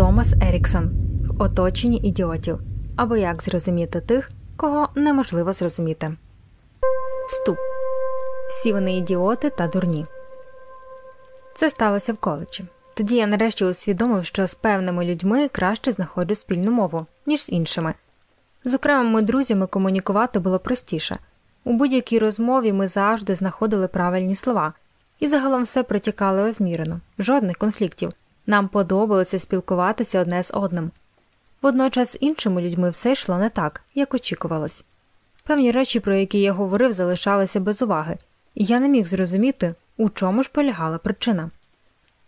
Томас Еріксон в оточенні ідіотів або як зрозуміти тих, кого неможливо зрозуміти. Вступ всі вони ідіоти та дурні. Це сталося в коледжі. Тоді я нарешті усвідомив, що з певними людьми краще знаходжу спільну мову, ніж з іншими. З окремими друзями комунікувати було простіше. У будь-якій розмові ми завжди знаходили правильні слова, і загалом все протікало розмірено, жодних конфліктів. Нам подобалося спілкуватися одне з одним. Водночас з іншими людьми все йшло не так, як очікувалось. Певні речі, про які я говорив, залишалися без уваги, і я не міг зрозуміти, у чому ж полягала причина.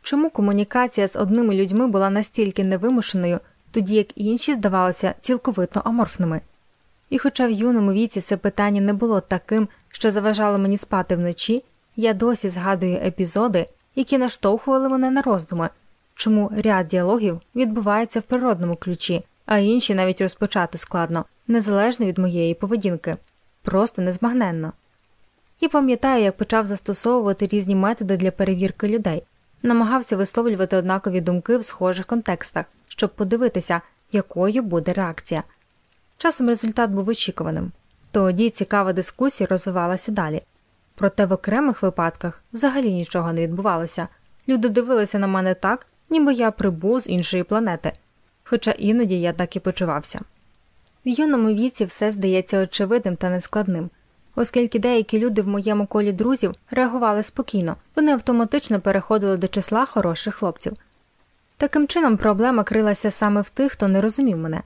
Чому комунікація з одними людьми була настільки невимушеною, тоді як інші здавалися цілковито аморфними. І хоча в юному віці це питання не було таким, що заважало мені спати вночі, я досі згадую епізоди, які наштовхували мене на роздуми, чому ряд діалогів відбувається в природному ключі, а інші навіть розпочати складно, незалежно від моєї поведінки, просто незмагненно. І пам'ятаю, як почав застосовувати різні методи для перевірки людей, намагався висловлювати однакові думки в схожих контекстах, щоб подивитися, якою буде реакція. Часом результат був очікуваним. Тоді цікава дискусія розвивалася далі. Проте в окремих випадках взагалі нічого не відбувалося. Люди дивилися на мене так, ніби я прибув з іншої планети, хоча іноді я так і почувався. В юному віці все здається очевидним та нескладним, оскільки деякі люди в моєму колі друзів реагували спокійно, вони автоматично переходили до числа хороших хлопців. Таким чином, проблема крилася саме в тих, хто не розумів мене.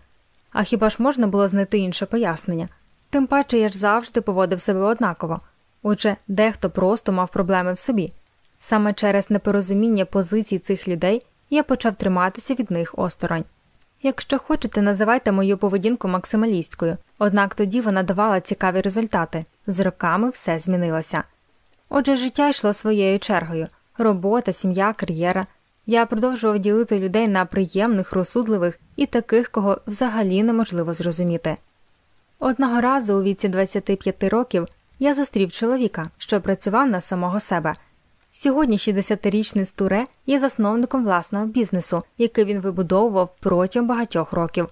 А хіба ж можна було знайти інше пояснення? Тим паче я ж завжди поводив себе однаково, отже, дехто просто мав проблеми в собі. Саме через непорозуміння позицій цих людей я почав триматися від них осторонь. Якщо хочете, називайте мою поведінку максималістською, однак тоді вона давала цікаві результати з роками все змінилося. Отже, життя йшло своєю чергою робота, сім'я, кар'єра. Я продовжував ділити людей на приємних, розсудливих і таких, кого взагалі неможливо зрозуміти. Одного разу у віці 25 років я зустрів чоловіка, що працював на самого себе. Сьогодні 60-річний Стуре є засновником власного бізнесу, який він вибудовував протягом багатьох років.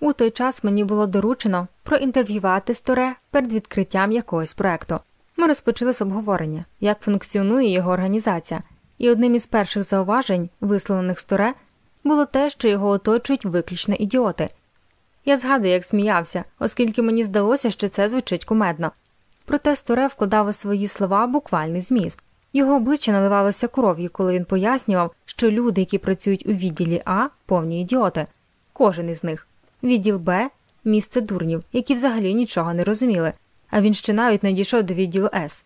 У той час мені було доручено проінтерв'ювати Стуре перед відкриттям якогось проекту. Ми розпочали з обговорення, як функціонує його організація, і одним із перших зауважень, висловлених Стуре, було те, що його оточують виключно ідіоти. Я згадую, як сміявся, оскільки мені здалося, що це звучить кумедно. Проте Сторе вкладав у свої слова буквальний зміст. Його обличчя наливалося кров'ю, коли він пояснював, що люди, які працюють у відділі А, повні ідіоти, кожен із них, відділ Б місце дурнів, які взагалі нічого не розуміли, а він ще навіть не дійшов до відділу С.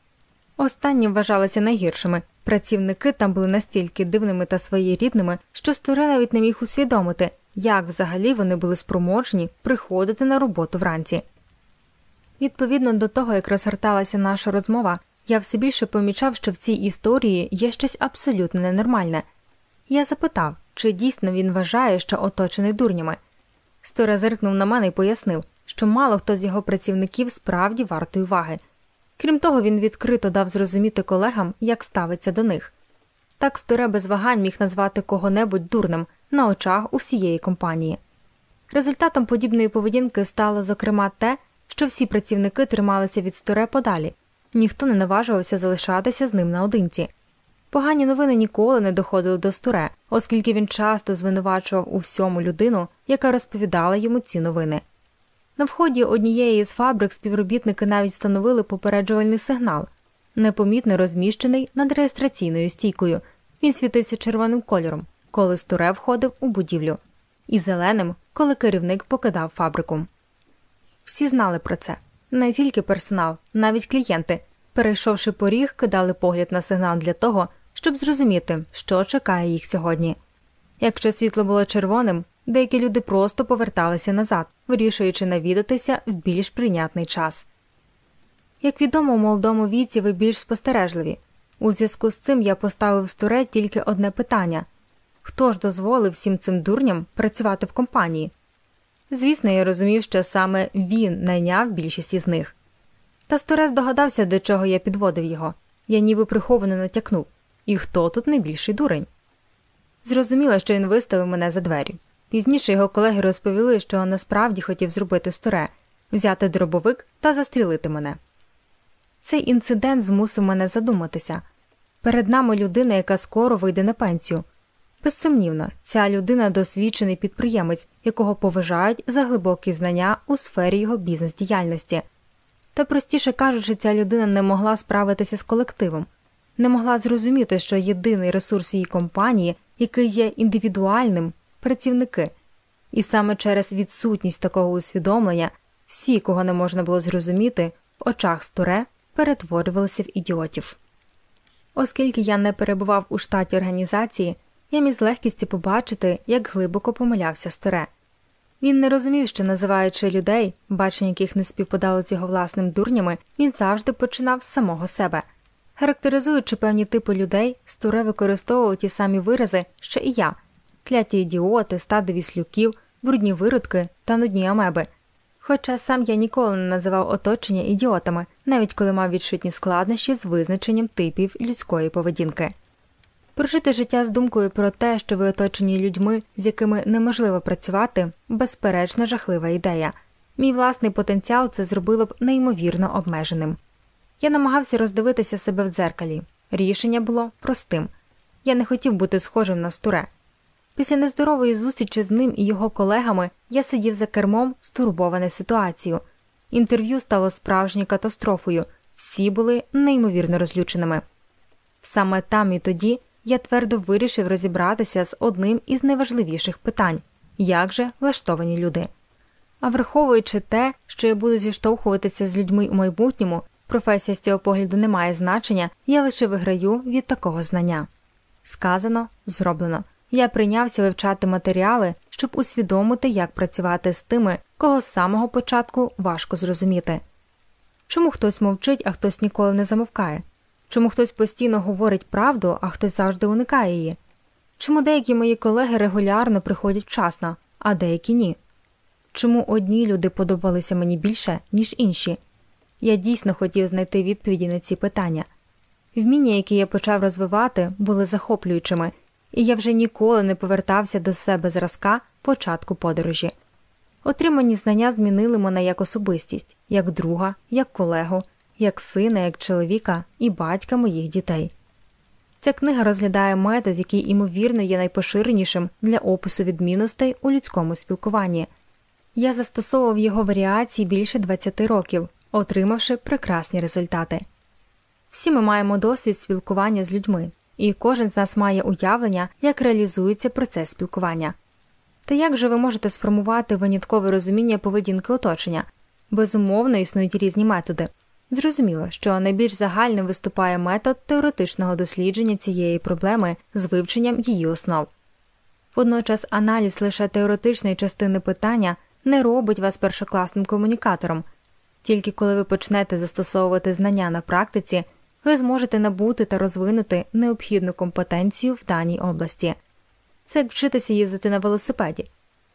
Останні вважалися найгіршими. Працівники там були настільки дивними та своєрідними, що Сторе навіть не міг усвідомити, як взагалі вони були спроможні приходити на роботу вранці. Відповідно до того, як розгорталася наша розмова, я все більше помічав, що в цій історії є щось абсолютно ненормальне. Я запитав, чи дійсно він вважає, що оточений дурнями. Стора зиркнув на мене і пояснив, що мало хто з його працівників справді вартий уваги. Крім того, він відкрито дав зрозуміти колегам, як ставиться до них. Так Сторе без вагань міг назвати кого-небудь дурним на очах у всієї компанії. Результатом подібної поведінки стало, зокрема, те, що всі працівники трималися від Сторе подалі, ніхто не наважувався залишатися з ним наодинці. Погані новини ніколи не доходили до Сторе, оскільки він часто звинувачував у всьому людину, яка розповідала йому ці новини. На вході однієї з фабрик співробітники навіть встановили попереджувальний сигнал, непомітно розміщений над реєстраційною стійкою. Він світився червоним кольором, коли Сторе входив у будівлю, і зеленим, коли керівник покидав фабрику. Всі знали про це не тільки персонал, навіть клієнти, перейшовши поріг, кидали погляд на сигнал для того, щоб зрозуміти, що чекає їх сьогодні. Якщо світло було червоним, деякі люди просто поверталися назад, вирішуючи навідатися в більш прийнятний час. Як відомо, у молодому віці ви більш спостережливі. У зв'язку з цим я поставив з тільки одне питання хто ж дозволив всім цим дурням працювати в компанії? Звісно, я розумів, що саме він найняв більшість із них. Та Сторес догадався, до чого я підводив його. Я ніби приховано натякнув. І хто тут найбільший дурень? Зрозуміла, що він виставив мене за двері. Пізніше його колеги розповіли, що насправді хотів зробити сторе, взяти дробовик та застрілити мене. Цей інцидент змусив мене задуматися перед нами людина, яка скоро вийде на пенсію. Безсумнівно, ця людина досвідчений підприємець, якого поважають за глибокі знання у сфері його бізнес-діяльності. Та простіше кажучи, ця людина не могла справитися з колективом, не могла зрозуміти, що єдиний ресурс її компанії, який є індивідуальним, працівники, і саме через відсутність такого усвідомлення всі, кого не можна було зрозуміти, в очах сторе перетворювалися в ідіотів. Оскільки я не перебував у штаті організації, я міг з легкістю побачити, як глибоко помилявся старе. Він не розумів, що, називаючи людей, бачення яких не співпадало з його власним дурнями, він завжди починав з самого себе. Характеризуючи певні типи людей, Стуре використовував ті самі вирази, що і я кляті ідіоти, стади віслюків, брудні виродки та нудні амеби. Хоча сам я ніколи не називав оточення ідіотами, навіть коли мав відчутні складнощі з визначенням типів людської поведінки. Прожити життя з думкою про те, що ви оточені людьми, з якими неможливо працювати, безперечно жахлива ідея. Мій власний потенціал це зробило б неймовірно обмеженим. Я намагався роздивитися себе в дзеркалі. Рішення було простим я не хотів бути схожим на стуре. Після нездорової зустрічі з ним і його колегами я сидів за кермом, стурбований ситуацією. Інтерв'ю стало справжньою катастрофою, всі були неймовірно розлюченими. Саме там і тоді я твердо вирішив розібратися з одним із найважливіших питань як же влаштовані люди. А враховуючи те, що я буду зіштовхуватися з людьми у майбутньому, професія з цього погляду не має значення, я лише виграю від такого знання. Сказано, зроблено. Я прийнявся вивчати матеріали, щоб усвідомити, як працювати з тими, кого з самого початку важко зрозуміти. Чому хтось мовчить, а хтось ніколи не замовкає? Чому хтось постійно говорить правду, а хтось завжди уникає її? Чому деякі мої колеги регулярно приходять вчасно, а деякі ні? Чому одні люди подобалися мені більше, ніж інші? Я дійсно хотів знайти відповіді на ці питання. Вміння, які я почав розвивати, були захоплюючими, і я вже ніколи не повертався до себе зразка початку подорожі. Отримані знання змінили мене як особистість, як друга, як колегу, як сина, як чоловіка і батька моїх дітей. Ця книга розглядає метод, який, ймовірно, є найпоширенішим для опису відмінностей у людському спілкуванні. Я застосовував його варіації більше 20 років, отримавши прекрасні результати. Всі ми маємо досвід спілкування з людьми, і кожен з нас має уявлення, як реалізується процес спілкування. Та як же ви можете сформувати виняткове розуміння поведінки оточення? Безумовно, існують різні методи. Зрозуміло, що найбільш загальним виступає метод теоретичного дослідження цієї проблеми з вивченням її основ. Водночас аналіз лише теоретичної частини питання не робить вас першокласним комунікатором, тільки коли ви почнете застосовувати знання на практиці, ви зможете набути та розвинути необхідну компетенцію в даній області. Це як вчитися їздити на велосипеді.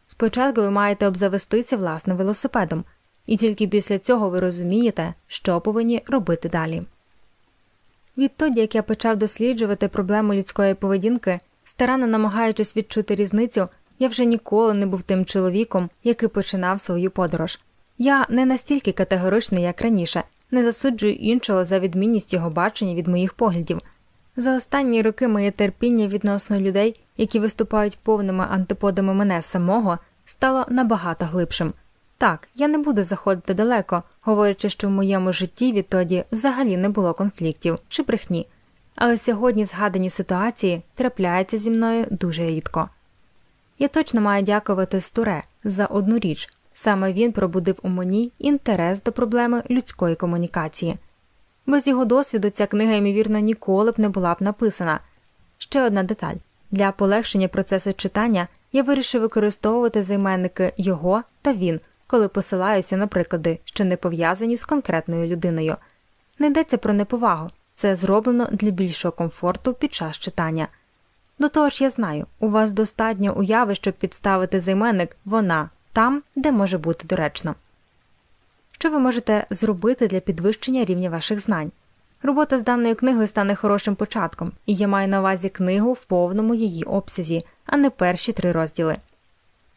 Спочатку ви маєте обзавестися власним велосипедом і тільки після цього ви розумієте, що повинні робити далі. Відтоді, як я почав досліджувати проблему людської поведінки, старанно намагаючись відчути різницю, я вже ніколи не був тим чоловіком, який починав свою подорож. Я не настільки категоричний, як раніше, не засуджую іншого за відмінність його бачення від моїх поглядів. За останні роки моє терпіння відносно людей, які виступають повними антиподами мене самого, стало набагато глибшим. Так, я не буду заходити далеко, говорячи, що в моєму житті відтоді взагалі не було конфліктів чи брехні, але сьогодні згадані ситуації трапляються зі мною дуже рідко. Я точно маю дякувати Стуре за одну річ саме він пробудив у мені інтерес до проблеми людської комунікації. Без його досвіду ця книга, ймовірно, ніколи б не була б написана. Ще одна деталь для полегшення процесу читання я вирішив використовувати займенники його та він коли посилаюся на приклади, що не пов'язані з конкретною людиною. Не йдеться про неповагу, це зроблено для більшого комфорту під час читання. До того ж, я знаю, у вас достатньо уяви, щоб підставити займенник вона там, де може бути доречно. Що ви можете зробити для підвищення рівня ваших знань? Робота з даною книгою стане хорошим початком, і я маю на увазі книгу в повному її обсязі, а не перші три розділи.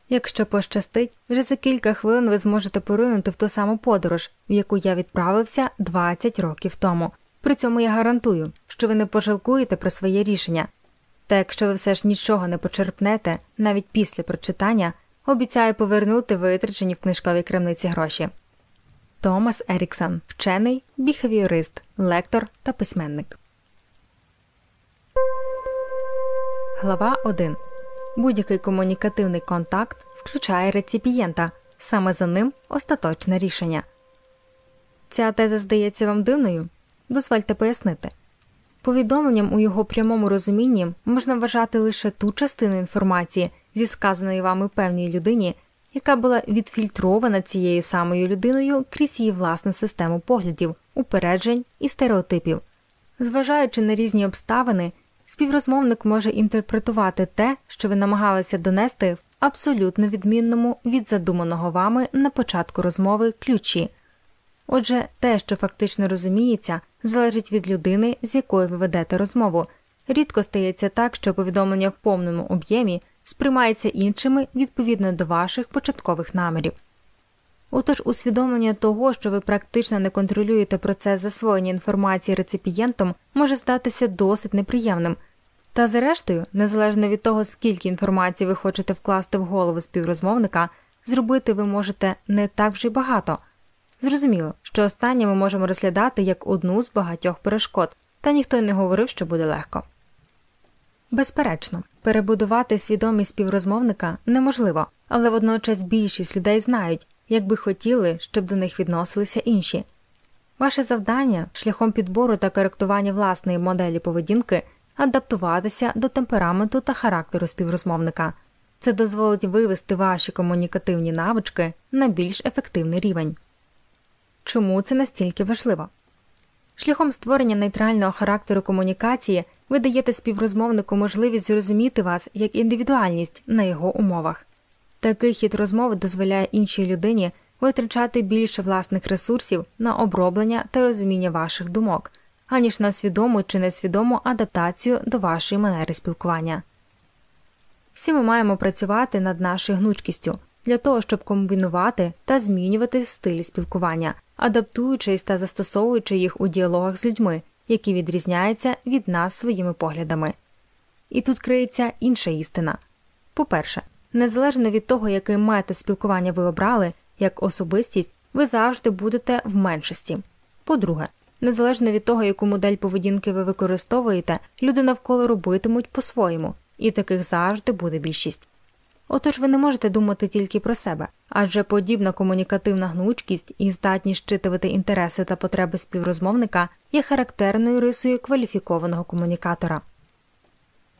Якщо пощастить, вже за кілька хвилин ви зможете поринути в ту саму подорож, в яку я відправився 20 років тому. При цьому я гарантую, що ви не пожалкуєте про своє рішення. Та якщо ви все ж нічого не почерпнете, навіть після прочитання, обіцяю повернути витрачені в книжковій крамниці гроші. Томас Еріксон, вчений, біхевіорист, лектор та письменник. Глава 1. Будь-який комунікативний контакт включає реципієнта. Саме за ним остаточне рішення. Ця теза здається вам дивною? Дозвольте пояснити. Повідомленням у його прямому розумінні можна вважати лише ту частину інформації зі сказаної вами певній людині, яка була відфільтрована цією самою людиною крізь її власну систему поглядів, упереджень і стереотипів. Зважаючи на різні обставини, співрозмовник може інтерпретувати те, що ви намагалися донести в абсолютно відмінному від задуманого вами на початку розмови ключі. Отже, те, що фактично розуміється, залежить від людини, з якою ви ведете розмову. Рідко стається так, що повідомлення в повному об'ємі сприймається іншими відповідно до ваших початкових намірів. Отож, усвідомлення того, що ви практично не контролюєте процес засвоєння інформації реципієнтом, може здатися досить неприємним. Та, зрештою, незалежно від того, скільки інформації ви хочете вкласти в голову співрозмовника, зробити ви можете не так вже й багато. Зрозуміло, що останнє ми можемо розглядати як одну з багатьох перешкод, та ніхто й не говорив, що буде легко. Безперечно, перебудувати свідомість співрозмовника неможливо, але водночас більшість людей знають, як би хотіли, щоб до них відносилися інші. Ваше завдання шляхом підбору та коректування власної моделі поведінки адаптуватися до темпераменту та характеру співрозмовника. Це дозволить вивести ваші комунікативні навички на більш ефективний рівень. Чому це настільки важливо? Шляхом створення нейтрального характеру комунікації ви даєте співрозмовнику можливість зрозуміти вас як індивідуальність на його умовах. Такий хід розмови дозволяє іншій людині витрачати більше власних ресурсів на оброблення та розуміння ваших думок, аніж на свідому чи несвідому адаптацію до вашої манери спілкування. Всі ми маємо працювати над нашою гнучкістю для того, щоб комбінувати та змінювати стилі спілкування, адаптуючись та застосовуючи їх у діалогах з людьми, які відрізняються від нас своїми поглядами. І тут криється інша істина по перше, незалежно від того, який метод спілкування ви обрали, як особистість, ви завжди будете в меншості. По-друге, незалежно від того, яку модель поведінки ви використовуєте, люди навколо робитимуть по-своєму, і таких завжди буде більшість. Отож ви не можете думати тільки про себе, адже подібна комунікативна гнучкість і здатність щитувати інтереси та потреби співрозмовника є характерною рисою кваліфікованого комунікатора.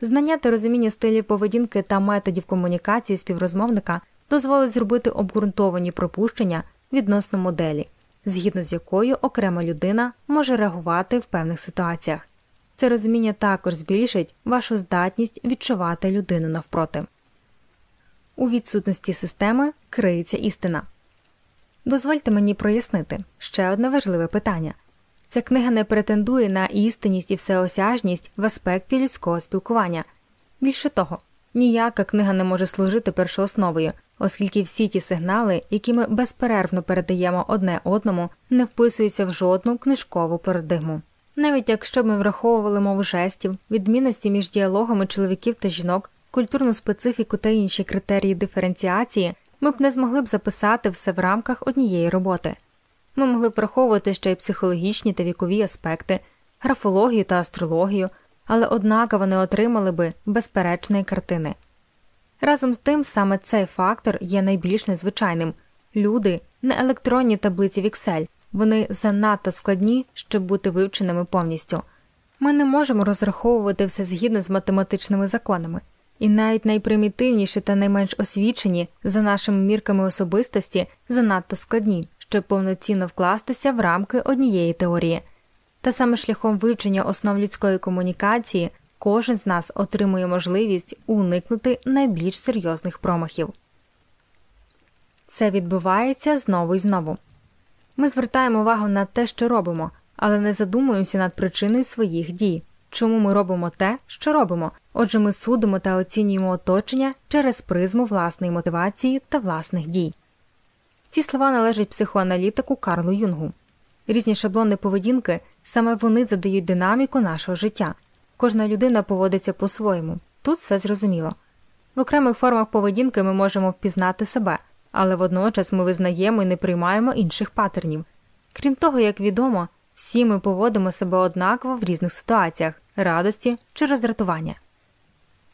Знання та розуміння стилів поведінки та методів комунікації співрозмовника дозволить зробити обґрунтовані пропущення відносно моделі, згідно з якою окрема людина може реагувати в певних ситуаціях. Це розуміння також збільшить вашу здатність відчувати людину навпроти. У відсутності системи криється істина. Дозвольте мені прояснити ще одне важливе питання ця книга не претендує на істинність і всеосяжність в аспекті людського спілкування. Більше того, ніяка книга не може служити першоосновою, оскільки всі ті сигнали, які ми безперервно передаємо одне одному, не вписуються в жодну книжкову парадигму. Навіть якщо ми враховували мову жестів, відмінності між діалогами чоловіків та жінок, культурну специфіку та інші критерії диференціації, ми б не змогли б записати все в рамках однієї роботи. Ми могли враховувати ще й психологічні та вікові аспекти, графологію та астрологію, але однаково не отримали би безперечної картини. Разом з тим, саме цей фактор є найбільш незвичайним люди не електронні таблиці в Excel, вони занадто складні, щоб бути вивченими повністю. Ми не можемо розраховувати все згідно з математичними законами і навіть найпримітивніші та найменш освічені за нашими мірками особистості занадто складні, щоб повноцінно вкластися в рамки однієї теорії. Та саме шляхом вивчення основ людської комунікації кожен з нас отримує можливість уникнути найбільш серйозних промахів. Це відбувається знову і знову. Ми звертаємо увагу на те, що робимо, але не задумуємося над причиною своїх дій, чому ми робимо те, що робимо. Отже, ми судимо та оцінюємо оточення через призму власної мотивації та власних дій. Ці слова належать психоаналітику Карлу Юнгу. Різні шаблони поведінки саме вони задають динаміку нашого життя. Кожна людина поводиться по-своєму. Тут все зрозуміло. В окремих формах поведінки ми можемо впізнати себе, але водночас ми визнаємо і не приймаємо інших патернів. Крім того, як відомо, всі ми поводимо себе однаково в різних ситуаціях радості чи роздратування.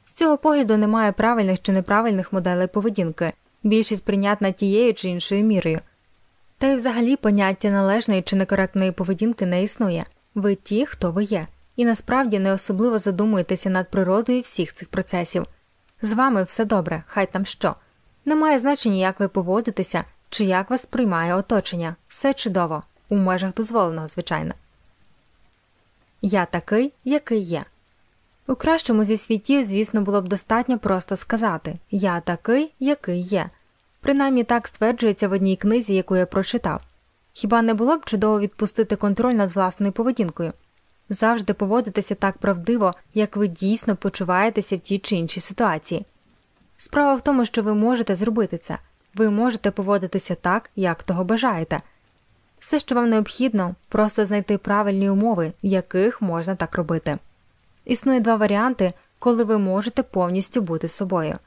З цього погляду немає правильних чи неправильних моделей поведінки, більшість прийнятна тією чи іншою мірою. Та й взагалі поняття належної чи некоректної поведінки не існує ви ті, хто ви є, і насправді не особливо задумуєтеся над природою всіх цих процесів. З вами все добре, хай там що. Немає значення, як ви поводитеся чи як вас приймає оточення, все чудово, у межах дозволеного, звичайно. Я такий, який є. У кращому зі світів, звісно, було б достатньо просто сказати Я такий, який є. Принаймні так стверджується в одній книзі, яку я прочитав. Хіба не було б чудово відпустити контроль над власною поведінкою? Завжди поводитися так правдиво, як ви дійсно почуваєтеся в тій чи іншій ситуації. Справа в тому, що ви можете зробити це, ви можете поводитися так, як того бажаєте. Все, що вам необхідно, просто знайти правильні умови, в яких можна так робити. Існує два варіанти, коли ви можете повністю бути собою.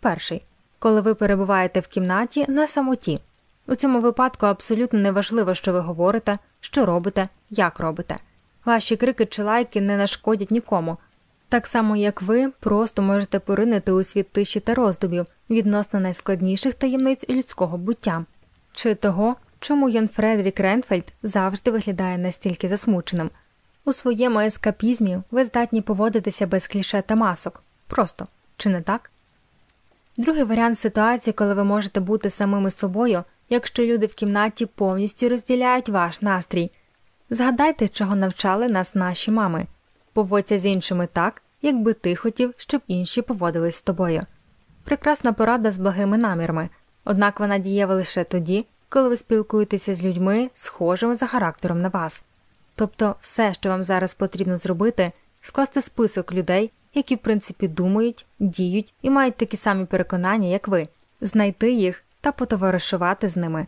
Перший коли ви перебуваєте в кімнаті на самоті. У цьому випадку абсолютно неважливо, що ви говорите, що робите, як робите. Ваші крики чи лайки не нашкодять нікому, так само як ви просто можете поринити у світ тиші та роздумів відносно найскладніших таємниць людського буття, чи того, чому Ян Фредрік Ренфельд завжди виглядає настільки засмученим. У своєму ескапізмі ви здатні поводитися без кліше та масок. Просто чи не так? Другий варіант ситуації, коли ви можете бути самими собою, якщо люди в кімнаті повністю розділяють ваш настрій. Згадайте, чого навчали нас наші мами поводься з іншими так, якби ти хотів, щоб інші поводились з тобою. Прекрасна порада з благими намірами, однак вона дієва лише тоді, коли ви спілкуєтеся з людьми, схожими за характером на вас. Тобто, все, що вам зараз потрібно зробити, скласти список людей, які в принципі думають, діють і мають такі самі переконання, як ви, знайти їх та потоваришувати з ними.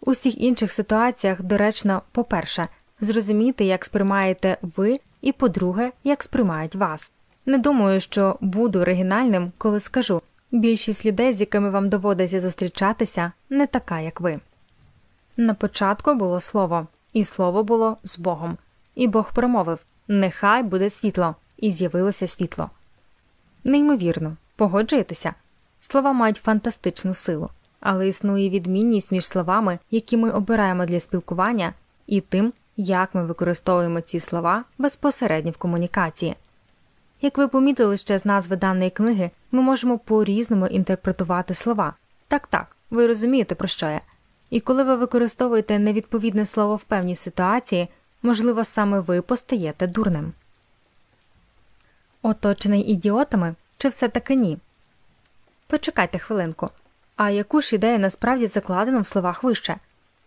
У всіх інших ситуаціях доречно, по-перше, зрозуміти, як сприймаєте ви, і, по-друге, як сприймають вас. Не думаю, що буду оригінальним, коли скажу більшість людей, з якими вам доводиться зустрічатися, не така, як ви. На початку було слово, і слово було з Богом, і Бог промовив Нехай буде світло, і з'явилося світло. Неймовірно, погоджуєтеся. Слова мають фантастичну силу, але існує відмінність між словами, які ми обираємо для спілкування, і тим, як ми використовуємо ці слова безпосередньо в комунікації. Як ви помітили ще з назви даної книги, ми можемо по різному інтерпретувати слова. Так так, ви розумієте, про що я. І коли ви використовуєте невідповідне слово в певній ситуації, можливо, саме ви постаєте дурним. Оточений ідіотами чи все таки ні? Почекайте хвилинку. А яку ж ідею насправді закладено в словах вище?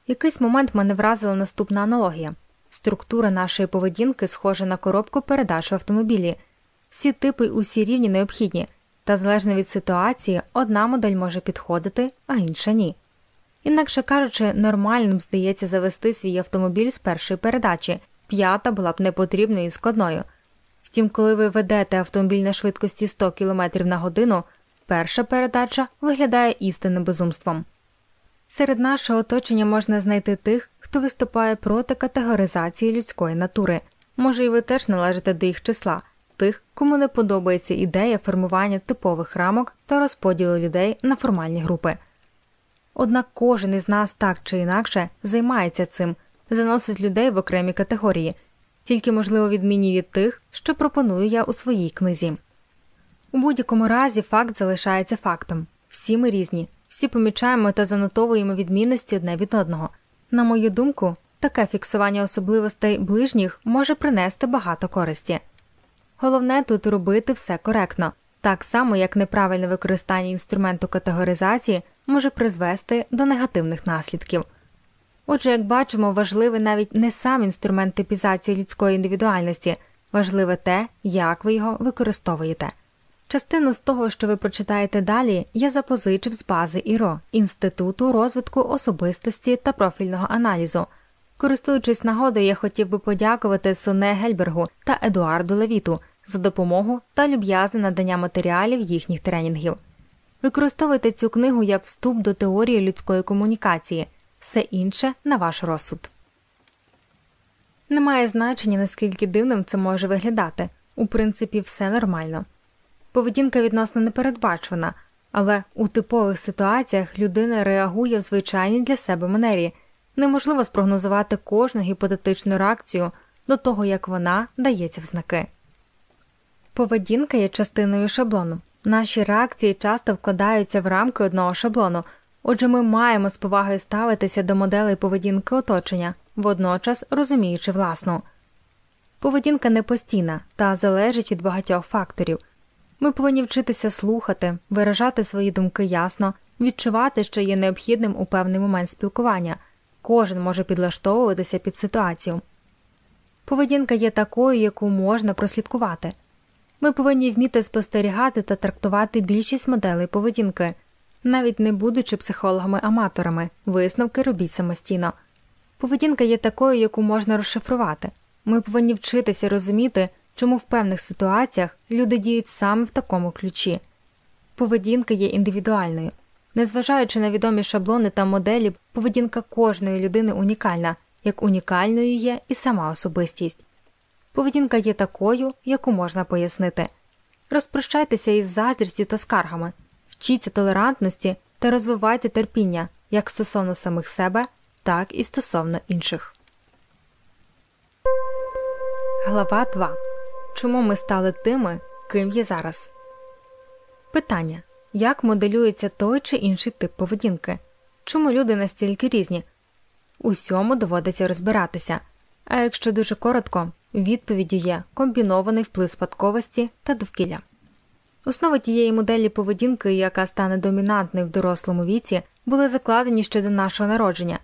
Якийсь момент мене вразила наступна аналогія структура нашої поведінки схожа на коробку передач в автомобілі, всі типи усі рівні необхідні, та залежно від ситуації одна модель може підходити, а інша ні. Інакше кажучи, нормальним здається завести свій автомобіль з першої передачі, п'ята була б непотрібною і складною. Втім, коли ви ведете автомобіль на швидкості 100 км на годину, перша передача виглядає істинним безумством. Серед нашого оточення можна знайти тих, хто виступає проти категоризації людської натури. Може, і ви теж належите до їх числа, тих, кому не подобається ідея формування типових рамок та розподілу людей на формальні групи. Однак кожен із нас так чи інакше займається цим, заносить людей в окремі категорії, тільки можливо відмінні від тих, що пропоную я у своїй книзі. У будь-якому разі факт залишається фактом всі ми різні, всі помічаємо та занотовуємо відмінності одне від одного. На мою думку, таке фіксування особливостей ближніх може принести багато користі. Головне тут робити все коректно, так само як неправильне використання інструменту категоризації може призвести до негативних наслідків. Отже, як бачимо, важливий навіть не сам інструмент типізації людської індивідуальності, важливе те, як ви його використовуєте. Частину з того, що ви прочитаєте далі, я запозичив з бази ІРО Інституту розвитку особистості та профільного аналізу. Користуючись нагодою, я хотів би подякувати Соне Гельбергу та Едуарду Левіту за допомогу та люб'язне надання матеріалів їхніх тренінгів. Використовуйте цю книгу як вступ до теорії людської комунікації, все інше на ваш розсуд. Немає значення, наскільки дивним це може виглядати у принципі, все нормально. Поведінка відносно непередбачувана, але у типових ситуаціях людина реагує в звичайній для себе манері. Неможливо спрогнозувати кожну гіпотетичну реакцію до того, як вона дається в знаки. Поведінка є частиною шаблону. Наші реакції часто вкладаються в рамки одного шаблону, отже, ми маємо з повагою ставитися до моделей поведінки оточення, водночас розуміючи власну. Поведінка не постійна та залежить від багатьох факторів. Ми повинні вчитися слухати, виражати свої думки ясно, відчувати, що є необхідним у певний момент спілкування. Кожен може підлаштовуватися під ситуацію. Поведінка є такою, яку можна прослідкувати. Ми повинні вміти спостерігати та трактувати більшість моделей поведінки, навіть не будучи психологами-аматорами, висновки робіть самостійно. Поведінка є такою, яку можна розшифрувати. Ми повинні вчитися розуміти, чому в певних ситуаціях люди діють саме в такому ключі. Поведінка є індивідуальною. Незважаючи на відомі шаблони та моделі, поведінка кожної людини унікальна, як унікальною є і сама особистість. Поведінка є такою, яку можна пояснити. Розпрощайтеся із заздрістю та скаргами, вчіться толерантності та розвивайте терпіння як стосовно самих себе, так і стосовно інших. Глава 2. Чому ми стали тими, ким є зараз? Питання як моделюється той чи інший тип поведінки? Чому люди настільки різні? Усьому доводиться розбиратися. А якщо дуже коротко, відповіддю є комбінований вплив спадковості та довкілля. Основи тієї моделі поведінки, яка стане домінантною в дорослому віці, були закладені ще до нашого народження,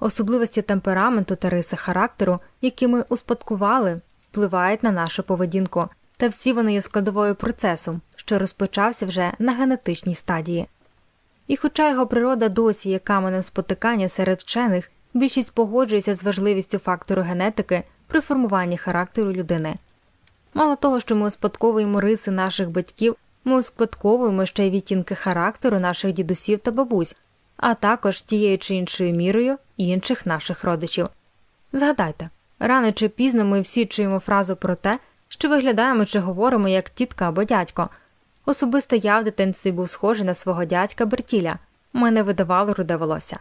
особливості темпераменту та риси характеру, які ми успадкували, впливають на нашу поведінку, та всі вони є складовою процесу, що розпочався вже на генетичній стадії. І, хоча його природа досі є каменем спотикання серед вчених, більшість погоджується з важливістю фактору генетики при формуванні характеру людини. Мало того, що ми успадковуємо риси наших батьків, ми успадковуємо ще й відтінки характеру наших дідусів та бабусь, а також тією чи іншою мірою інших наших родичів. Згадайте, рано чи пізно ми всі чуємо фразу про те, що виглядаємо чи говоримо як тітка або дядько. Особисто я в дитинстві був схожий на свого дядька Бертіля, мене видавало руде волосся.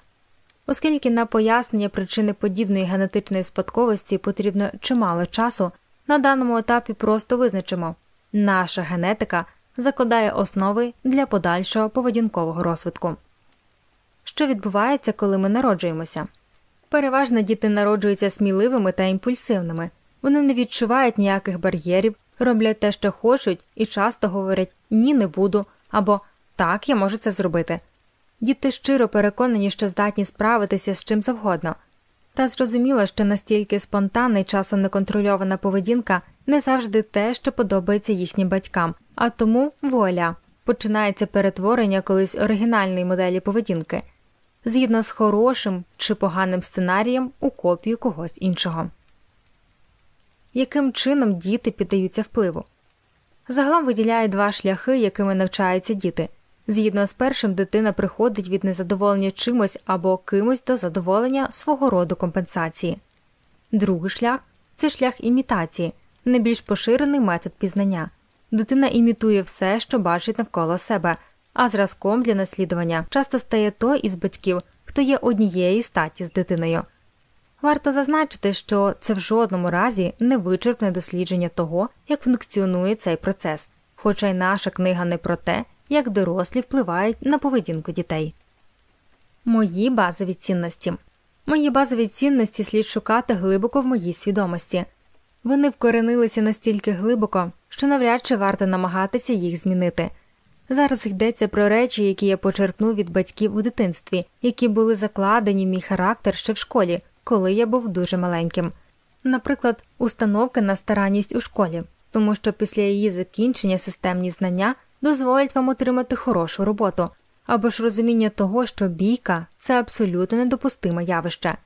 Оскільки на пояснення причини подібної генетичної спадковості потрібно чимало часу, на даному етапі просто визначимо наша генетика закладає основи для подальшого поведінкового розвитку. Що відбувається, коли ми народжуємося? Переважно діти народжуються сміливими та імпульсивними, вони не відчувають ніяких бар'єрів, роблять те, що хочуть, і часто говорять ні, не буду або так, я можу це зробити. Діти щиро переконані, що здатні справитися з чим завгодно, та зрозуміло, що настільки спонтанна і часом неконтрольована поведінка не завжди те, що подобається їхнім батькам, а тому вуаля починається перетворення колись оригінальної моделі поведінки, згідно з хорошим чи поганим сценарієм у копію когось іншого. Яким чином діти піддаються впливу? Загалом виділяє два шляхи, якими навчаються діти. Згідно з першим, дитина приходить від незадоволення чимось або кимось до задоволення свого роду компенсації. Другий шлях це шлях імітації, найбільш поширений метод пізнання. Дитина імітує все, що бачить навколо себе, а зразком для наслідування часто стає той із батьків, хто є однієї статі з дитиною. Варто зазначити, що це в жодному разі не вичерпне дослідження того, як функціонує цей процес, хоча й наша книга не про те, як дорослі впливають на поведінку дітей. Мої базові цінності. Мої базові цінності слід шукати глибоко в моїй свідомості. Вони вкоренилися настільки глибоко, що навряд чи варто намагатися їх змінити. Зараз йдеться про речі, які я почерпнув від батьків у дитинстві, які були закладені в мій характер ще в школі, коли я був дуже маленьким. Наприклад, установки на старанність у школі, тому що після її закінчення системні знання дозволять вам отримати хорошу роботу, або ж розуміння того, що бійка це абсолютно недопустиме явище.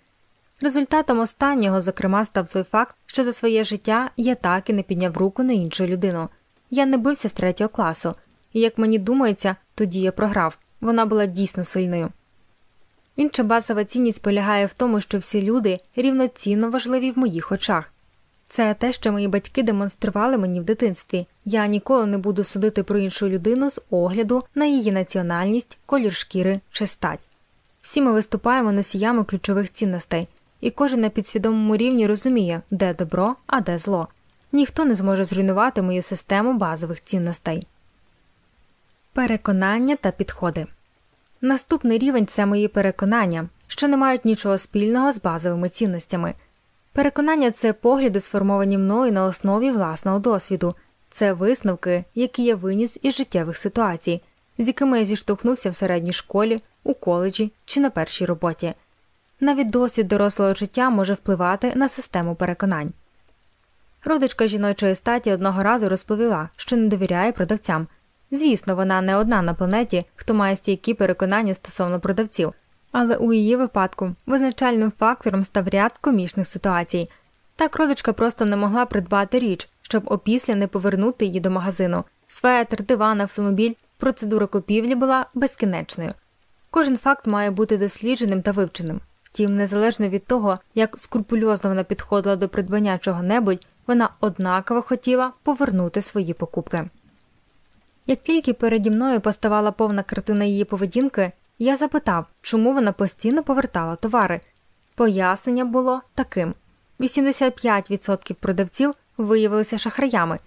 Результатом останнього, зокрема, став той факт, що за своє життя я так і не підняв руку на іншу людину. Я не бився з третього класу, і як мені думається, тоді я програв вона була дійсно сильною. Інша базова цінність полягає в тому, що всі люди рівноцінно важливі в моїх очах. Це те, що мої батьки демонстрували мені в дитинстві. Я ніколи не буду судити про іншу людину з огляду на її національність, колір шкіри чи стать. Всі ми виступаємо носіями ключових цінностей, і кожен на підсвідомому рівні розуміє, де добро, а де зло. Ніхто не зможе зруйнувати мою систему базових цінностей. Переконання та підходи наступний рівень це мої переконання, що не мають нічого спільного з базовими цінностями. Переконання це погляди, сформовані мною на основі власного досвіду, це висновки, які я виніс із життєвих ситуацій, з якими я зіштовхнувся в середній школі, у коледжі чи на першій роботі. Навіть досвід дорослого життя може впливати на систему переконань. Родичка жіночої статі одного разу розповіла, що не довіряє продавцям. Звісно, вона не одна на планеті, хто має стійкі переконання стосовно продавців, але у її випадку визначальним фактором став ряд комічних ситуацій. Так родичка просто не могла придбати річ, щоб опісля не повернути її до магазину. Светр, диван, автомобіль, процедура купівлі була безкінечною. Кожен факт має бути дослідженим та вивченим. Втім, незалежно від того, як скрупульозно вона підходила до придбання чого-небудь, вона однаково хотіла повернути свої покупки. Як тільки переді мною поставала повна картина її поведінки, я запитав, чому вона постійно повертала товари. Пояснення було таким: 85% продавців виявилися шахраями.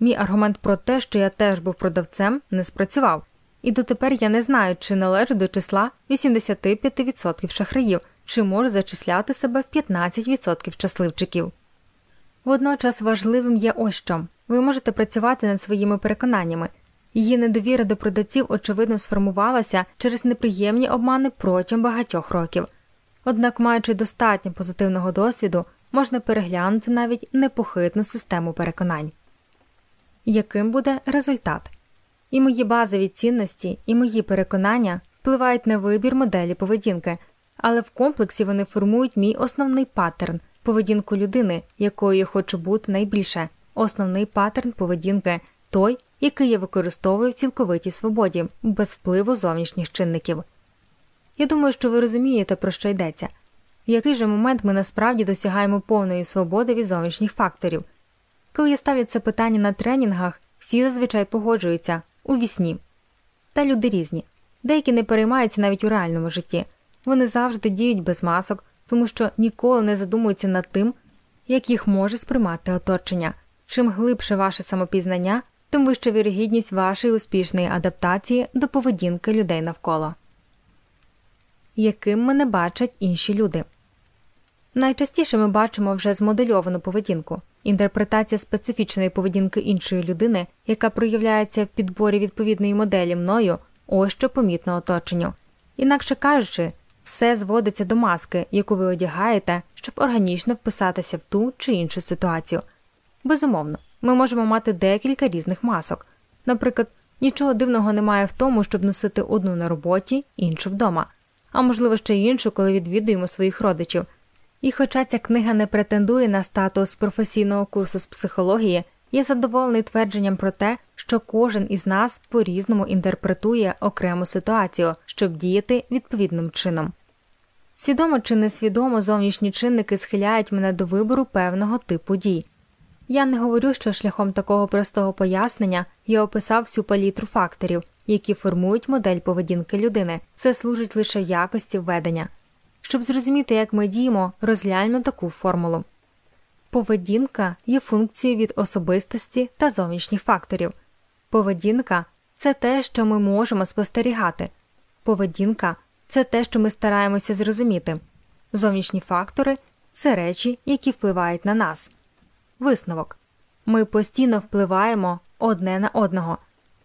Мій аргумент про те, що я теж був продавцем, не спрацював, і дотепер я не знаю, чи належу до числа 85% шахраїв, чи можу зачисляти себе в 15% щасливчиків. Водночас важливим є ось що ви можете працювати над своїми переконаннями. Її недовіра до продавців, очевидно, сформувалася через неприємні обмани протягом багатьох років. Однак, маючи достатньо позитивного досвіду, можна переглянути навіть непохитну систему переконань. Яким буде результат? І мої базові цінності, і мої переконання впливають на вибір моделі поведінки, але в комплексі вони формують мій основний паттерн поведінку людини, якою я хочу бути найбільше, основний паттерн поведінки той, який я використовую в цілковитій свободі, без впливу зовнішніх чинників. Я думаю, що ви розумієте, про що йдеться, в який же момент ми насправді досягаємо повної свободи від зовнішніх факторів. Коли я ставлю це питання на тренінгах, всі зазвичай погоджуються у вісні. Та люди різні, деякі не переймаються навіть у реальному житті, вони завжди діють без масок, тому що ніколи не задумуються над тим, як їх може сприймати оточення. Чим глибше ваше самопізнання, тим вища вірогідність вашої успішної адаптації до поведінки людей навколо. Яким мене бачать інші люди. Найчастіше ми бачимо вже змодельовану поведінку, інтерпретація специфічної поведінки іншої людини, яка проявляється в підборі відповідної моделі мною, ось що помітно оточенню. Інакше кажучи, все зводиться до маски, яку ви одягаєте, щоб органічно вписатися в ту чи іншу ситуацію. Безумовно, ми можемо мати декілька різних масок. Наприклад, нічого дивного немає в тому, щоб носити одну на роботі, іншу вдома, а можливо ще іншу, коли відвідуємо своїх родичів. І хоча ця книга не претендує на статус професійного курсу з психології, я задоволений твердженням про те, що кожен із нас по різному інтерпретує окрему ситуацію, щоб діяти відповідним чином. Свідомо чи несвідомо зовнішні чинники схиляють мене до вибору певного типу дій. Я не говорю, що шляхом такого простого пояснення я описав всю палітру факторів, які формують модель поведінки людини, це служить лише якості введення. Щоб зрозуміти, як ми діємо, розгляньмо таку формулу. Поведінка є функцією від особистості та зовнішніх факторів. Поведінка це те, що ми можемо спостерігати. Поведінка це те, що ми стараємося зрозуміти. Зовнішні фактори це речі, які впливають на нас. Висновок ми постійно впливаємо одне на одного.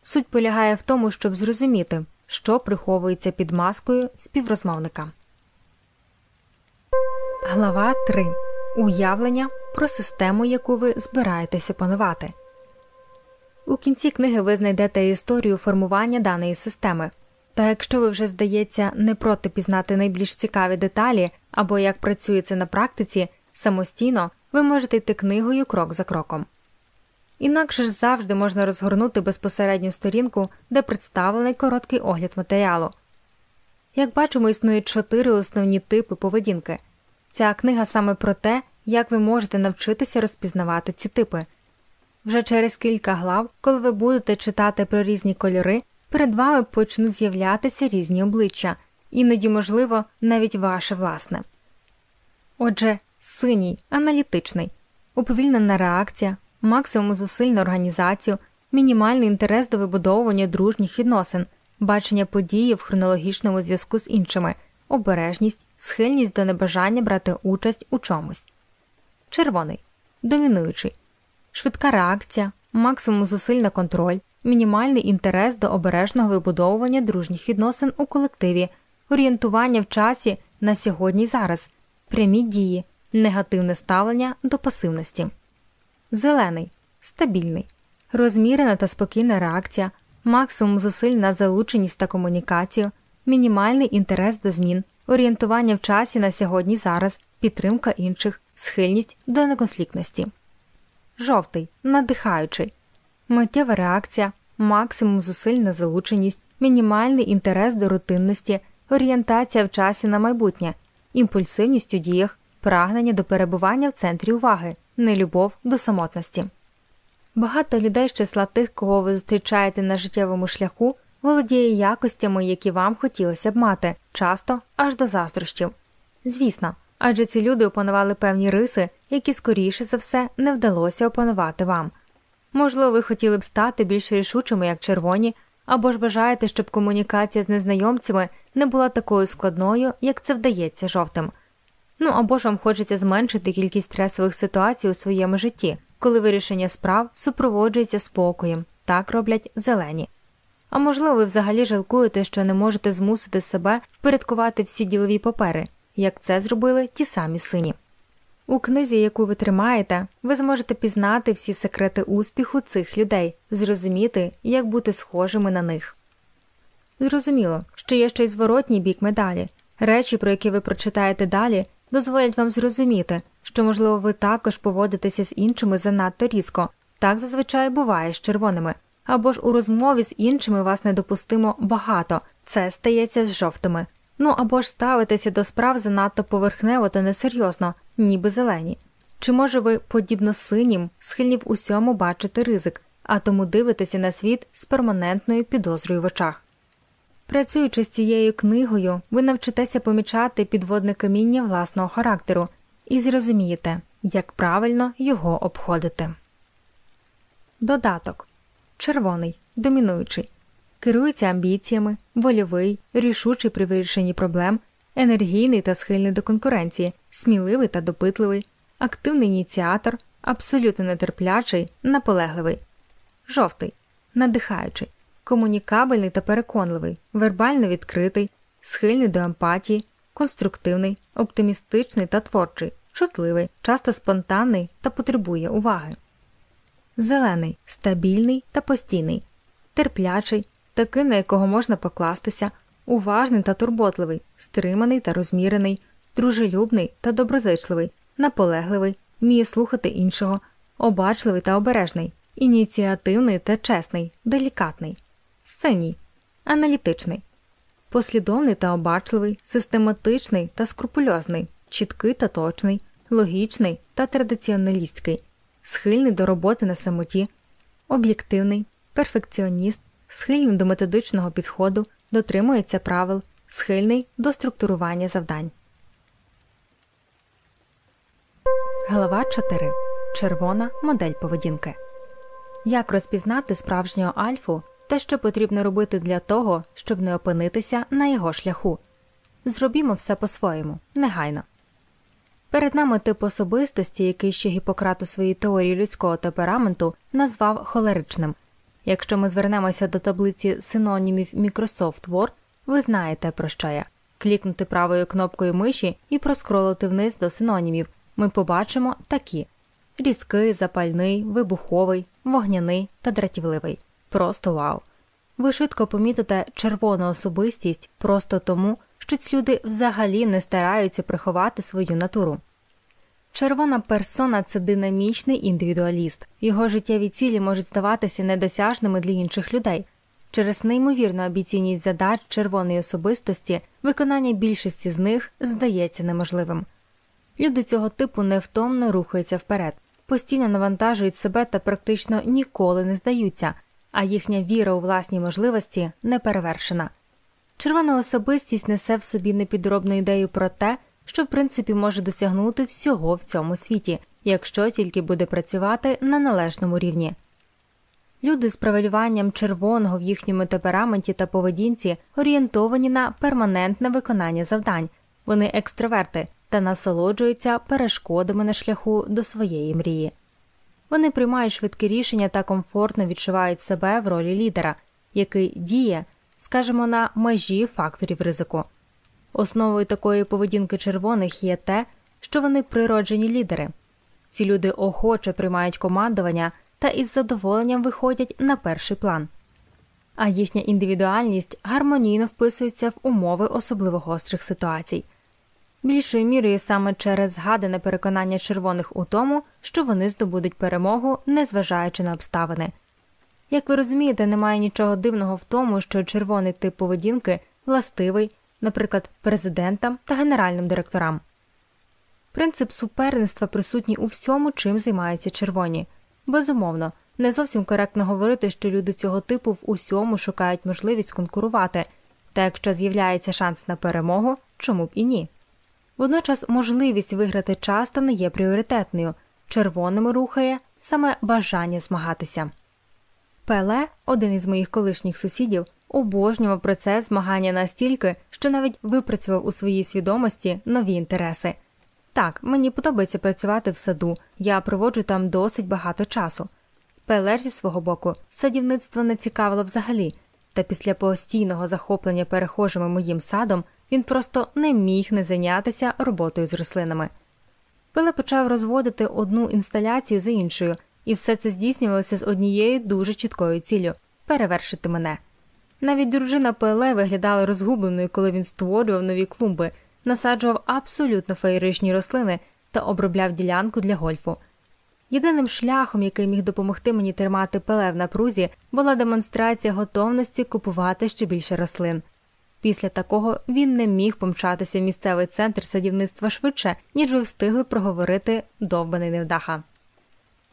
Суть полягає в тому, щоб зрозуміти, що приховується під маскою співрозмовника. Глава 3. Уявлення про систему, яку ви збираєтесь опанувати. У кінці книги ви знайдете історію формування даної системи. Та якщо ви вже здається не проти пізнати найбільш цікаві деталі або як працює це на практиці, самостійно ви можете йти книгою крок за кроком. Інакше ж завжди можна розгорнути безпосередню сторінку, де представлений короткий огляд матеріалу. Як бачимо, існують чотири основні типи поведінки. Ця книга саме про те, як ви можете навчитися розпізнавати ці типи. Вже через кілька глав, коли ви будете читати про різні кольори, перед вами почнуть з'являтися різні обличчя, іноді, можливо, навіть ваше власне. Отже, синій, аналітичний, уповільнена реакція, максимум зусиль на організацію, мінімальний інтерес до вибудовування дружніх відносин, бачення події в хронологічному зв'язку з іншими, обережність, схильність до небажання брати участь у чомусь. Червоний домінуючий, швидка реакція, максимум зусиль на контроль, мінімальний інтерес до обережного вибудовування дружніх відносин у колективі, орієнтування в часі на сьогодні й зараз, прямі дії, негативне ставлення до пасивності. Зелений стабільний, розмірена та спокійна реакція, максимум зусиль на залученість та комунікацію, мінімальний інтерес до змін, орієнтування в часі на сьогодні зараз, підтримка інших, схильність до неконфліктності. Жовтий надихаючий, миттєва реакція, максимум зусиль на залученість, мінімальний інтерес до рутинності, орієнтація в часі на майбутнє, імпульсивність у діях, прагнення до перебування в центрі уваги, нелюбов до самотності. Багато людей з числа тих, кого ви зустрічаєте на життєвому шляху, володіє якостями, які вам хотілося б мати, часто аж до заздрощів. Звісно, адже ці люди опанували певні риси, які скоріше за все не вдалося опанувати вам. Можливо, ви хотіли б стати більш рішучими, як червоні, або ж бажаєте, щоб комунікація з незнайомцями не була такою складною, як це вдається жовтим. Ну або ж вам хочеться зменшити кількість стресових ситуацій у своєму житті, коли вирішення справ супроводжується спокоєм, так роблять зелені. А можливо, ви взагалі жалкуєте, що не можете змусити себе впорядкувати всі ділові папери, як це зробили ті самі сині. У книзі, яку ви тримаєте, ви зможете пізнати всі секрети успіху цих людей, зрозуміти, як бути схожими на них. Зрозуміло, що є ще й зворотній бік медалі. Речі, про які ви прочитаєте далі, дозволять вам зрозуміти, що, можливо, ви також поводитеся з іншими занадто різко, так зазвичай буває з червоними, або ж у розмові з іншими вас недопустимо багато, це стається з жовтими. Ну або ж ставитеся до справ занадто поверхнево та несерйозно, ніби зелені. Чи може ви, подібно синім, схильні в усьому бачити ризик, а тому дивитеся на світ з перманентною підозрою в очах? Працюючи з цією книгою, ви навчитеся помічати підводне каміння власного характеру і зрозумієте, як правильно його обходити. Додаток. Червоний, домінуючий, керується амбіціями, вольовий, рішучий при вирішенні проблем, енергійний та схильний до конкуренції, сміливий та допитливий, активний ініціатор, абсолютно нетерплячий, наполегливий, жовтий, надихаючий комунікабельний та переконливий, вербально відкритий, схильний до емпатії, конструктивний, оптимістичний та творчий, чутливий, часто спонтанний та потребує уваги. Зелений, стабільний та постійний, терплячий, такий, на якого можна покластися, уважний та турботливий, стриманий та розмірений, дружелюбний та доброзичливий, наполегливий, вміє слухати іншого, обачливий та обережний, ініціативний та чесний, делікатний сценій, аналітичний, послідовний та обачливий, систематичний та скрупульозний, чіткий та точний, логічний та традиціоналістський, схильний до роботи на самоті, об'єктивний, перфекціоніст, схильний до методичного підходу, дотримується правил, схильний до структурування завдань. Глава 4. Червона модель поведінки. Як розпізнати справжнього альфу те, що потрібно робити для того, щоб не опинитися на його шляху. Зробімо все по-своєму, негайно. Перед нами тип особистості, який ще Гіппократ у своїй теорії людського темпераменту назвав холеричним. Якщо ми звернемося до таблиці синонімів Microsoft Word, ви знаєте про що я. Клікнути правою кнопкою миші і проскролити вниз до синонімів. Ми побачимо такі: різкий, запальний, вибуховий, вогняний та дратівливий. Просто вау! Ви швидко помітите червону особистість просто тому, що ці люди взагалі не стараються приховати свою натуру. Червона персона це динамічний індивідуаліст, його життєві цілі можуть здаватися недосяжними для інших людей. Через неймовірну амбіційність задач червоної особистості виконання більшості з них здається неможливим. Люди цього типу невтомно рухаються вперед, постійно навантажують себе та практично ніколи не здаються, а їхня віра у власні можливості не перевершена. Червона особистість несе в собі непідробну ідею про те, що в принципі може досягнути всього в цьому світі, якщо тільки буде працювати на належному рівні. Люди з правилюванням червоного в їхньому темпераменті та поведінці орієнтовані на перманентне виконання завдань, вони екстраверти та насолоджуються перешкодами на шляху до своєї мрії. Вони приймають швидкі рішення та комфортно відчувають себе в ролі лідера, який діє, скажімо, на межі факторів ризику. Основою такої поведінки червоних є те, що вони природжені лідери. Ці люди охоче приймають командування та із задоволенням виходять на перший план, а їхня індивідуальність гармонійно вписується в умови особливо гострих ситуацій. Більшою мірою саме через згадане переконання червоних у тому, що вони здобудуть перемогу, незважаючи на обставини. Як ви розумієте, немає нічого дивного в тому, що червоний тип поведінки властивий, наприклад, президентам та генеральним директорам. Принцип суперництва присутній у всьому, чим займаються червоні. Безумовно, не зовсім коректно говорити, що люди цього типу в усьому шукають можливість конкурувати, та якщо з'являється шанс на перемогу, чому б і ні. Водночас можливість виграти часто не є пріоритетною, червоними рухає саме бажання змагатися. Пеле, один із моїх колишніх сусідів, обожнював процес змагання настільки, що навіть випрацював у своїй свідомості нові інтереси. Так, мені подобається працювати в саду, я проводжу там досить багато часу. Пеле зі свого боку садівництво не цікавило взагалі, та після постійного захоплення перехожими моїм садом він просто не міг не зайнятися роботою з рослинами. Пеле почав розводити одну інсталяцію за іншою, і все це здійснювалося з однією дуже чіткою ціллю перевершити мене. Навіть дружина Пеле виглядала розгубленою, коли він створював нові клумби, насаджував абсолютно феєричні рослини та обробляв ділянку для гольфу. Єдиним шляхом, який міг допомогти мені тримати пеле в напрузі, була демонстрація готовності купувати ще більше рослин. Після такого він не міг помчатися в місцевий центр садівництва швидше, ніж ви встигли проговорити довбаний невдаха.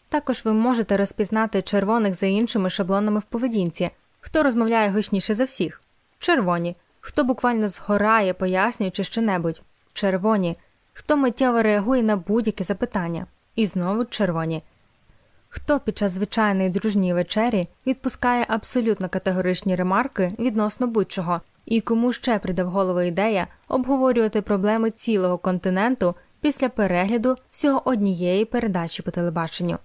Також ви можете розпізнати червоних за іншими шаблонами в поведінці, хто розмовляє гучніше за всіх? Червоні, хто буквально згорає, пояснюючи щонебудь? Червоні, хто миттєво реагує на будь-яке запитання, і знову червоні. Хто під час звичайної дружньої вечері відпускає абсолютно категоричні ремарки відносно будь-чого, і кому ще прийде в голову ідея обговорювати проблеми цілого континенту після перегляду всього однієї передачі по телебаченню.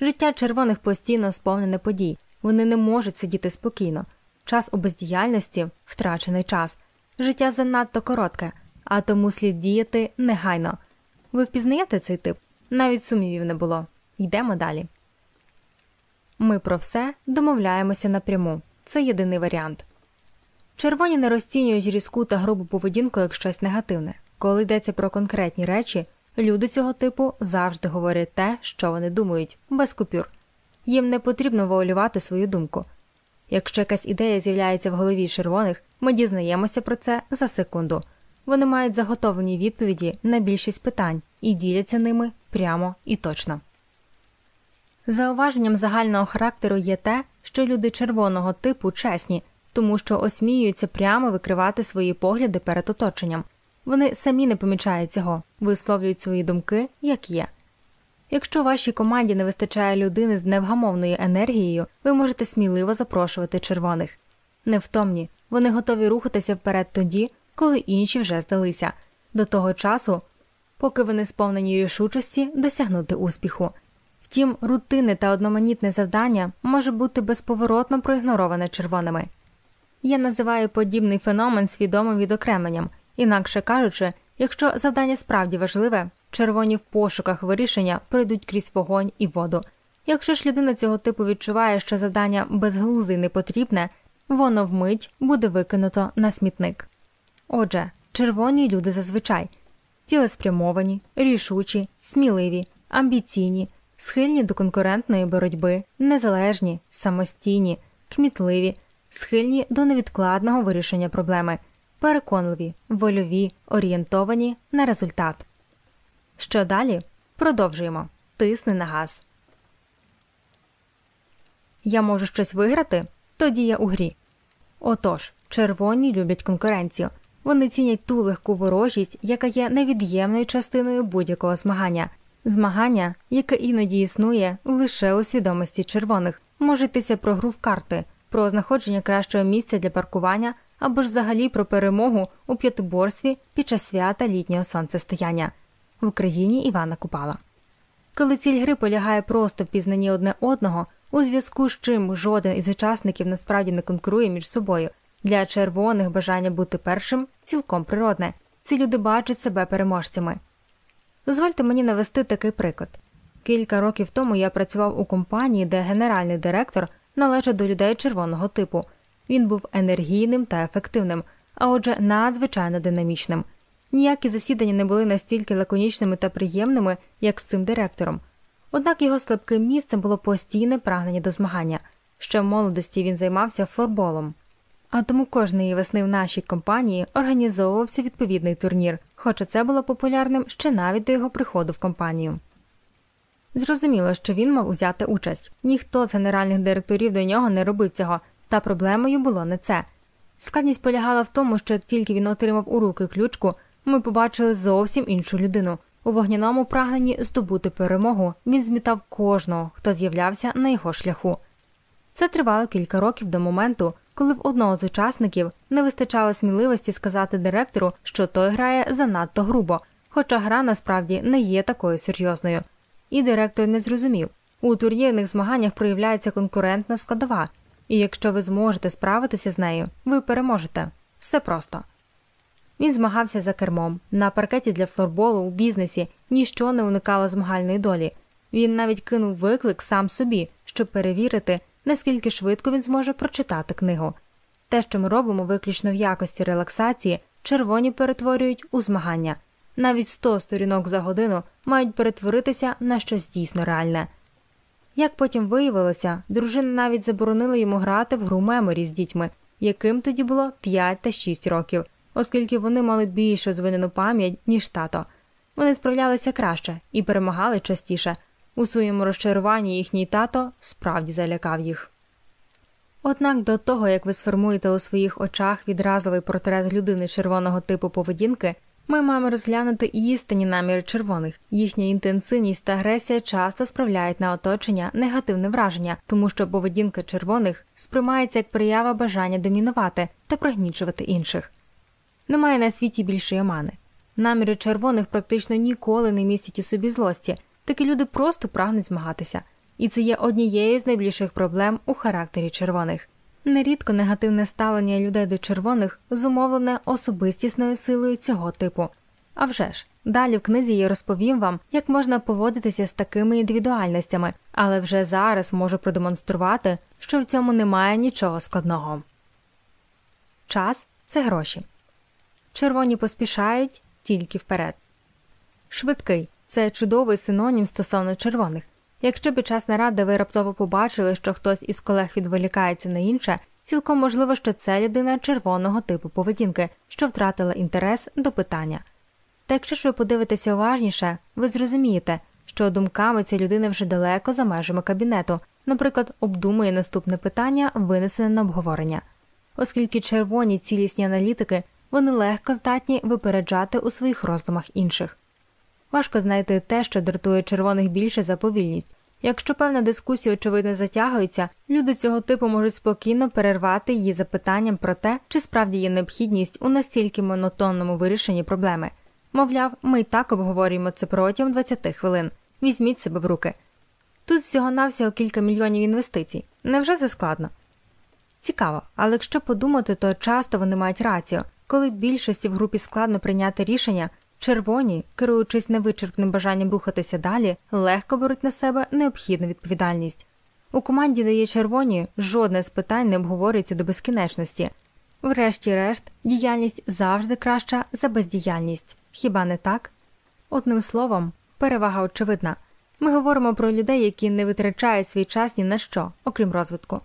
Життя червоних постійно сповнене подій, вони не можуть сидіти спокійно. Час у бездіяльності втрачений час, життя занадто коротке, а тому слід діяти негайно. Ви впізнаєте цей тип? Навіть сумнівів не було. Йдемо далі. Ми про все домовляємося напряму. Це єдиний варіант. Червоні не розцінюють різку та грубу поведінку як щось негативне. Коли йдеться про конкретні речі, люди цього типу завжди говорять те, що вони думають, без купюр. Їм не потрібно воалювати свою думку. Якщо якась ідея з'являється в голові червоних, ми дізнаємося про це за секунду. Вони мають заготовлені відповіді на більшість питань і діляться ними прямо і точно. Зауваженням загального характеру є те, що люди червоного типу чесні, тому що осміюються прямо викривати свої погляди перед оточенням. Вони самі не помічають цього, висловлюють свої думки, як є. Якщо вашій команді не вистачає людини з невгамовною енергією, ви можете сміливо запрошувати червоних. Невтомні, вони готові рухатися вперед тоді, коли інші вже здалися, до того часу, поки вони сповнені рішучості досягнути успіху. Втім, рутинне та одноманітне завдання може бути безповоротно проігнороване червоними. Я називаю подібний феномен свідомим відокремленням, інакше кажучи, якщо завдання справді важливе, червоні в пошуках вирішення пройдуть крізь вогонь і воду. Якщо ж людина цього типу відчуває, що завдання безглузде й непотрібне, воно вмить буде викинуто на смітник. Отже, червоні люди зазвичай цілеспрямовані, рішучі, сміливі, амбіційні, схильні до конкурентної боротьби, незалежні, самостійні, кмітливі, схильні до невідкладного вирішення проблеми, переконливі, вольові, орієнтовані на результат. Що далі? Продовжуємо. Тисни на газ. Я можу щось виграти? Тоді я у грі. Отож, червоні люблять конкуренцію. Вони цінять ту легку ворожість, яка є невід'ємною частиною будь-якого змагання. Змагання, яке іноді існує лише у свідомості червоних, може йтися про гру в карти, про знаходження кращого місця для паркування або ж взагалі про перемогу у п'ятиборстві під час свята літнього сонцестояння в Україні Івана Купала. Коли ціль гри полягає просто в пізнанні одне одного, у зв'язку з чим жоден із учасників насправді не конкурує між собою. Для червоних бажання бути першим цілком природне. Ці люди бачать себе переможцями. Дозвольте мені навести такий приклад. Кілька років тому я працював у компанії, де генеральний директор належав до людей червоного типу. Він був енергійним та ефективним, а отже, надзвичайно динамічним. Ніякі засідання не були настільки лаконічними та приємними, як з цим директором. Однак його слабким місцем було постійне прагнення до змагання. Ще в молодості він займався флорболом. А тому кожної весни в нашій компанії організовувався відповідний турнір, хоча це було популярним ще навіть до його приходу в компанію. Зрозуміло, що він мав узяти участь. Ніхто з генеральних директорів до нього не робив цього, та проблемою було не це. Складність полягала в тому, що тільки він отримав у руки ключку, ми побачили зовсім іншу людину. У вогняному прагненні здобути перемогу він змітав кожного, хто з'являвся на його шляху. Це тривало кілька років до моменту, коли в одного з учасників не вистачало сміливості сказати директору, що той грає занадто грубо, хоча гра насправді не є такою серйозною. І директор не зрозумів у турнірних змаганнях проявляється конкурентна складова, і якщо ви зможете справитися з нею, ви переможете. Все просто. Він змагався за кермом. На паркеті для флорболу у бізнесі ніщо не уникало змагальної долі. Він навіть кинув виклик сам собі, щоб перевірити, наскільки швидко він зможе прочитати книгу. Те, що ми робимо виключно в якості релаксації, червоні перетворюють у змагання. Навіть 100 сторінок за годину мають перетворитися на щось дійсно реальне. Як потім виявилося, дружина навіть заборонила йому грати в гру меморі з дітьми, яким тоді було 5 та 6 років, оскільки вони мали більшу звинену пам'ять, ніж тато. Вони справлялися краще і перемагали частіше, у своєму розчаруванні їхній тато справді залякав їх. Однак до того, як ви сформуєте у своїх очах відразливий портрет людини червоного типу поведінки, ми маємо розглянути істинні наміри червоних. Їхня інтенсивність та агресія часто справляють на оточення негативне враження, тому що поведінка червоних сприймається як проява бажання домінувати та пригнічувати інших. Немає на світі більшої омани. Наміри червоних практично ніколи не містять у собі злості, такі люди просто прагнуть змагатися, і це є однією з найбільших проблем у характері червоних. Нерідко негативне ставлення людей до червоних зумовлене особистісною силою цього типу. А вже ж, далі в книзі я розповім вам, як можна поводитися з такими індивідуальностями, але вже зараз можу продемонструвати, що в цьому немає нічого складного. Час це гроші. Червоні поспішають тільки вперед. Швидкий це чудовий синонім стосовно червоних. Якщо під час наради ви раптово побачили, що хтось із колег відволікається на інше, цілком можливо, що це людина червоного типу поведінки, що втратила інтерес до питання. Та якщо ж ви подивитеся уважніше, ви зрозумієте, що думками ця людина вже далеко за межами кабінету, наприклад, обдумує наступне питання, винесене на обговорення, оскільки червоні цілісні аналітики вони легко здатні випереджати у своїх роздумах інших. Важко знайти те, що дратує червоних більше за повільність. Якщо певна дискусія, очевидно, затягується, люди цього типу можуть спокійно перервати її запитанням про те, чи справді є необхідність у настільки монотонному вирішенні проблеми. Мовляв, ми і так обговорюємо це протягом 20 хвилин. Візьміть себе в руки. Тут всього-навсього кілька мільйонів інвестицій. Невже це складно? Цікаво, але якщо подумати, то часто вони мають рацію, коли більшості в групі складно прийняти рішення, червоні, керуючись невичерпним бажанням рухатися далі, легко беруть на себе необхідну відповідальність. У команді, де є червоні, жодне з питань не обговорюється до безкінечності. Врешті-решт, діяльність завжди краща за бездіяльність. Хіба не так? Одним словом, перевага очевидна. Ми говоримо про людей, які не витрачають свій час ні на що, окрім розвитку.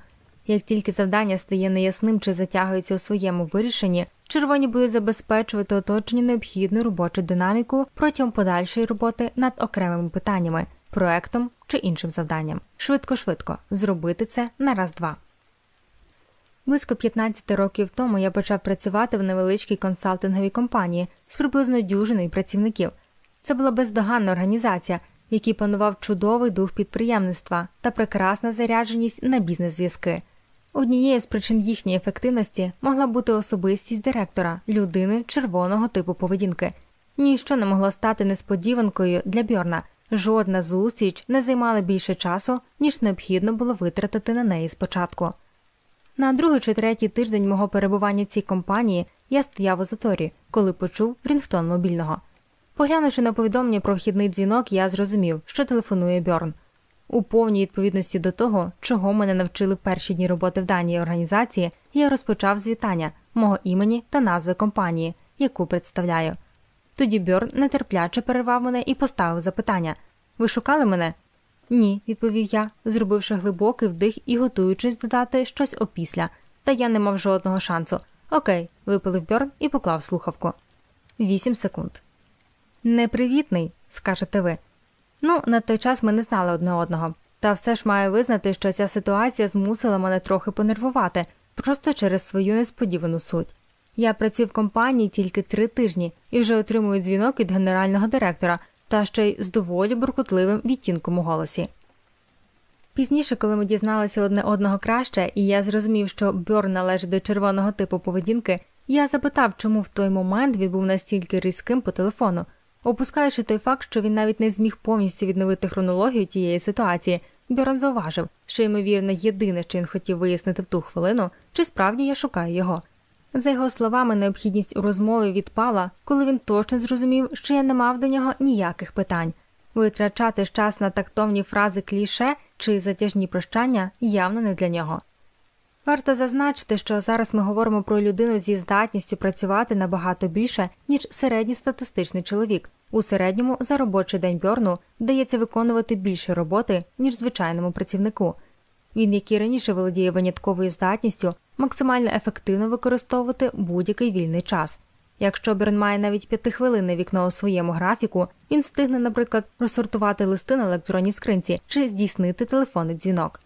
Як тільки завдання стає неясним чи затягується у своєму вирішенні, червоні будуть забезпечувати оточенню необхідну робочу динаміку протягом подальшої роботи над окремими питаннями, проектом чи іншим завданням. Швидко-швидко зробити це на раз-два. Близько 15 років тому я почав працювати в невеличкій консалтинговій компанії з приблизно дюжиною працівників. Це була бездоганна організація, в якій панував чудовий дух підприємництва та прекрасна зарядженість на бізнес-зв'язки. Однією з причин їхньої ефективності могла бути особистість директора, людини червоного типу поведінки. Ніщо не могло стати несподіванкою для Бьорна. Жодна зустріч не займала більше часу, ніж необхідно було витратити на неї спочатку. На другий чи третій тиждень мого перебування в цій компанії я стояв у заторі, коли почув рінгтон мобільного. Поглянувши на повідомлення про вхідний дзвінок, я зрозумів, що телефонує Бьорн. У повній відповідності до того, чого мене навчили перші дні роботи в даній організації, я розпочав з вітання мого імені та назви компанії, яку представляю. Тоді Бьорн нетерпляче перервав мене і поставив запитання Ви шукали мене? Ні, відповів я, зробивши глибокий вдих і готуючись додати щось опісля, та я не мав жодного шансу. Окей, випилив Бьорн і поклав слухавку. Вісім секунд. Непривітний, скажете ви. Ну, на той час ми не знали одне одного. Та все ж маю визнати, що ця ситуація змусила мене трохи понервувати, просто через свою несподівану суть. Я працюю в компанії тільки три тижні і вже отримую дзвінок від генерального директора, та ще й з доволі буркутливим відтінком у голосі. Пізніше, коли ми дізналися одне одного краще, і я зрозумів, що Бьорн належить до червоного типу поведінки, я запитав, чому в той момент він був настільки різким по телефону. Опускаючи той факт, що він навіть не зміг повністю відновити хронологію тієї ситуації, Бьорн зауважив, що, ймовірно, єдине, що він хотів вияснити в ту хвилину, чи справді я шукаю його. За його словами, необхідність у розмові відпала, коли він точно зрозумів, що я не мав до нього ніяких питань. Витрачати час на тактовні фрази кліше чи затяжні прощання явно не для нього. Варто зазначити, що зараз ми говоримо про людину зі здатністю працювати набагато більше, ніж середньостатистичний чоловік. У середньому за робочий день Бьорну вдається виконувати більше роботи, ніж звичайному працівнику. Він, як і раніше володіє винятковою здатністю, максимально ефективно використовувати будь-який вільний час. Якщо Берн має навіть п'ятихвилинне вікно у своєму графіку, він встигне, наприклад, розсортувати листи на електронній скринці чи здійснити телефонний дзвінок.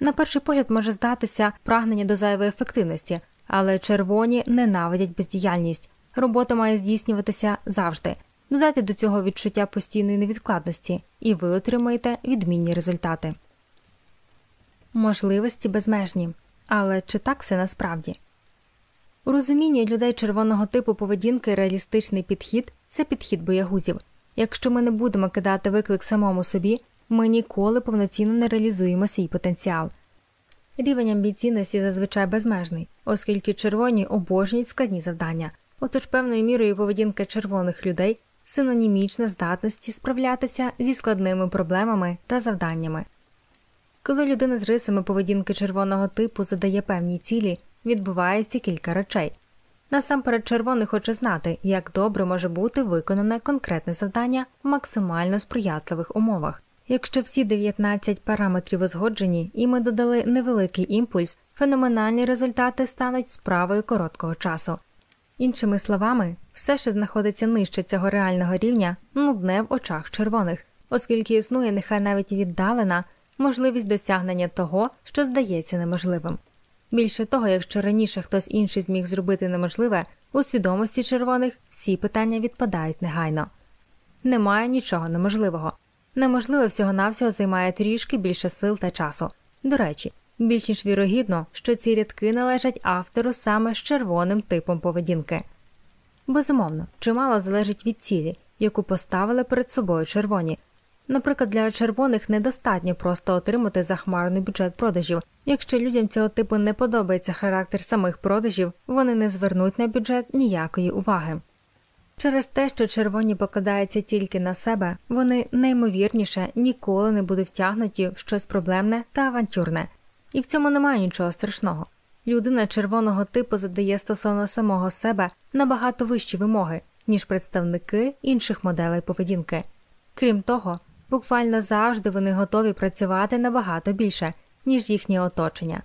На перший погляд може здатися прагнення до зайвої ефективності, але червоні ненавидять бездіяльність. Робота має здійснюватися завжди. Додайте до цього відчуття постійної невідкладності, і ви отримаєте відмінні результати. Можливості безмежні. Але чи так все насправді? У розумінні людей червоного типу поведінки реалістичний підхід це підхід боягузів. Якщо ми не будемо кидати виклик самому собі, ми ніколи повноцінно не реалізуємо свій потенціал. Рівень амбіційності зазвичай безмежний, оскільки червоні обожнюють складні завдання, отож певною мірою поведінка червоних людей синонімічна здатності справлятися зі складними проблемами та завданнями. Коли людина з рисами поведінки червоного типу задає певні цілі, відбувається кілька речей. Насамперед, червоний хоче знати, як добре може бути виконане конкретне завдання в максимально сприятливих умовах. Якщо всі 19 параметрів узгоджені і ми додали невеликий імпульс, феноменальні результати стануть справою короткого часу. Іншими словами, все, що знаходиться нижче цього реального рівня, нудне в очах червоних, оскільки існує нехай навіть віддалена можливість досягнення того, що здається неможливим. Більше того, якщо раніше хтось інший зміг зробити неможливе, у свідомості червоних всі питання відпадають негайно. Немає нічого неможливого. Неможливе всього навсього займає трішки більше сил та часу. До речі, більш ніж вірогідно, що ці рядки належать автору саме з червоним типом поведінки. Безумовно, чимало залежить від цілі, яку поставили перед собою червоні. Наприклад, для червоних недостатньо просто отримати захмарний бюджет продажів. Якщо людям цього типу не подобається характер самих продажів, вони не звернуть на бюджет ніякої уваги. Через те, що червоні покладаються тільки на себе, вони неймовірніше ніколи не будуть втягнуті в щось проблемне та авантюрне, і в цьому немає нічого страшного. Людина червоного типу задає стосовно самого себе набагато вищі вимоги, ніж представники інших моделей поведінки. Крім того, буквально завжди вони готові працювати набагато більше, ніж їхнє оточення.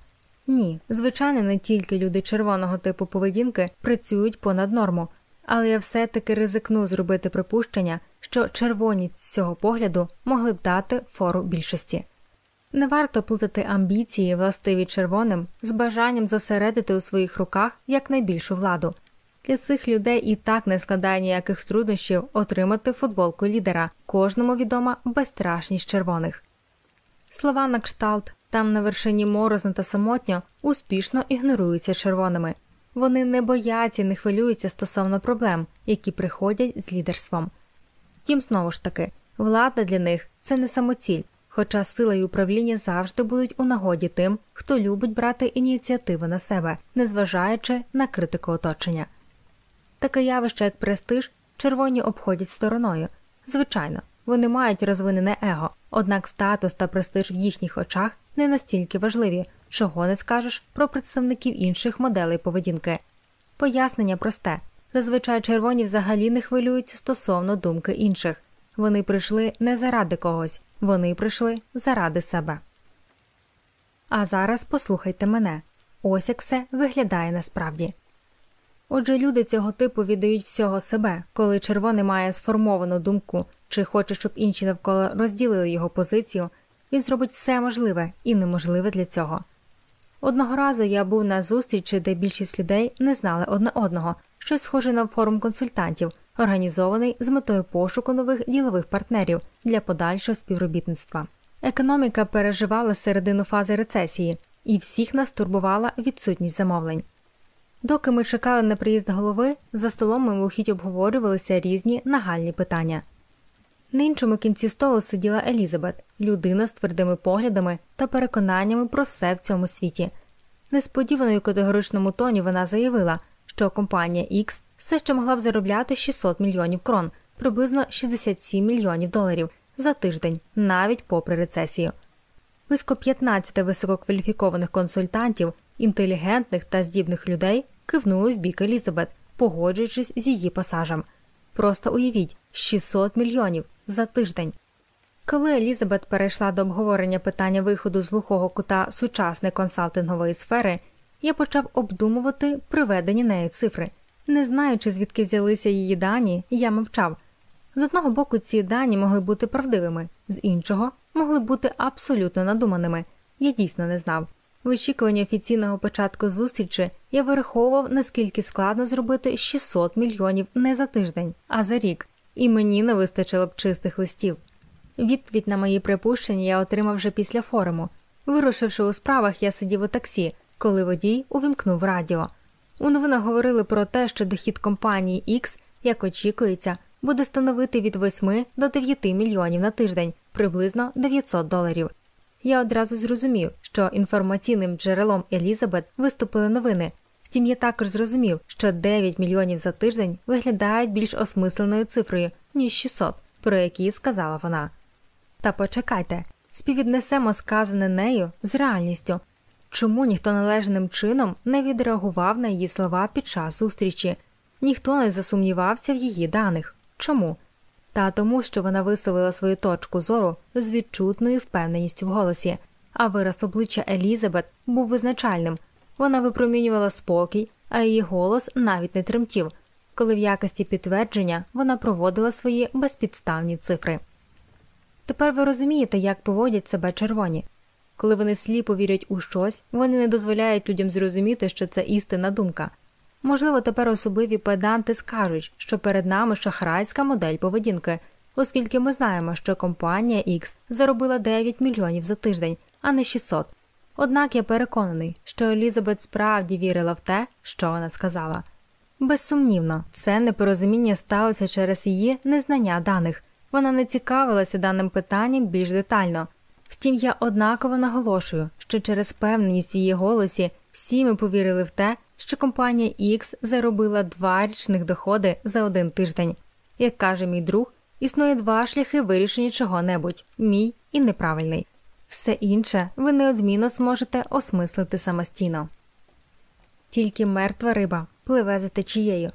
Ні, звичайно, не тільки люди червоного типу поведінки працюють понад норму, але я все таки ризикну зробити припущення, що червоні з цього погляду могли б дати фору більшості. Не варто плутати амбіції, властиві червоним, з бажанням зосередити у своїх руках якнайбільшу владу. Для цих людей і так не складає ніяких труднощів отримати футболку лідера, кожному відома безстрашність червоних. Слова на кшталт там на вершині морозно та самотньо успішно ігноруються червоними. Вони не бояться і не хвилюються стосовно проблем, які приходять з лідерством. Тім знову ж таки, влада для них це не самоціль, хоча сила і управління завжди будуть у нагоді тим, хто любить брати ініціативу на себе, незважаючи на критику оточення. Таке явище, як престиж, червоні обходять стороною. Звичайно, вони мають розвинене его, однак статус та престиж в їхніх очах не настільки важливі, чого не скажеш про представників інших моделей поведінки. Пояснення просте зазвичай червоні взагалі не хвилюються стосовно думки інших. Вони прийшли не заради когось, вони прийшли заради себе. А зараз послухайте мене ось як все виглядає насправді. Отже, люди цього типу віддають всього себе, коли червоний має сформовану думку чи хоче, щоб інші навколо розділили його позицію, він зробить все можливе і неможливе для цього. Одного разу я був на зустрічі, де більшість людей не знали одне одного, щось схоже на форум консультантів, організований з метою пошуку нових ділових партнерів для подальшого співробітництва. Економіка переживала середину фази рецесії, і всіх нас турбувала відсутність замовлень. Доки ми чекали на приїзд голови, за столом мимохідь обговорювалися різні нагальні питання. На іншому кінці столу сиділа Елізабет, людина з твердими поглядами та переконаннями про все в цьому світі. Несподівано у категоричному тоні вона заявила, що компанія X все ще могла б заробляти 600 мільйонів крон, приблизно 67 мільйонів доларів за тиждень, навіть попри рецесію. Близько 15 висококваліфікованих консультантів, інтелігентних та здібних людей кивнули в бік Елізабет, погоджуючись з її пасажем. Просто уявіть 600 мільйонів за тиждень. Коли Елізабет перейшла до обговорення питання виходу з глухого кута сучасної консалтингової сфери, я почав обдумувати приведені нею цифри. Не знаючи, звідки взялися її дані, я мовчав. З одного боку, ці дані могли бути правдивими, з іншого могли бути абсолютно надуманими. Я дійсно не знав. В очікуванні офіційного початку зустрічі я вираховував, наскільки складно зробити 600 мільйонів не за тиждень, а за рік, і мені не вистачило б чистих листів. Відповідь на мої припущення я отримав вже після форуму. Вирушивши у справах, я сидів у таксі, коли водій увімкнув радіо. У новинах говорили про те, що дохід компанії X, як очікується, буде становити від 8 до 9 мільйонів на тиждень, приблизно 900 доларів. Я одразу зрозумів, що інформаційним джерелом Елізабет виступили новини. Втім, я також зрозумів, що 9 мільйонів за тиждень виглядають більш осмисленою цифрою, ніж 600, про які сказала вона. Та почекайте, співвіднесемо сказане нею з реальністю. Чому ніхто належним чином не відреагував на її слова під час зустрічі? Ніхто не засумнівався в її даних. Чому? Та тому, що вона висловила свою точку зору з відчутною впевненістю в голосі, а вираз обличчя Елізабет був визначальним. Вона випромінювала спокій, а її голос навіть не тремтів, коли в якості підтвердження вона проводила свої безпідставні цифри. Тепер ви розумієте, як поводять себе червоні. Коли вони сліпо вірять у щось, вони не дозволяють людям зрозуміти, що це істинна думка. Можливо, тепер особливі педанти скажуть, що перед нами шахрайська модель поведінки, оскільки ми знаємо, що компанія X заробила 9 мільйонів за тиждень, а не 600. Однак я переконаний, що Елізабет справді вірила в те, що вона сказала. Безсумнівно, це непорозуміння сталося через її незнання даних. Вона не цікавилася даним питанням більш детально. Втім, я однаково наголошую, що через певність в її голосі всі ми повірили в те, що компанія X заробила два річних доходи за один тиждень. Як каже мій друг, існує два шляхи вирішення чого-небудь мій і неправильний. Все інше ви неодмінно зможете осмислити самостійно. Тільки мертва риба пливе за течією.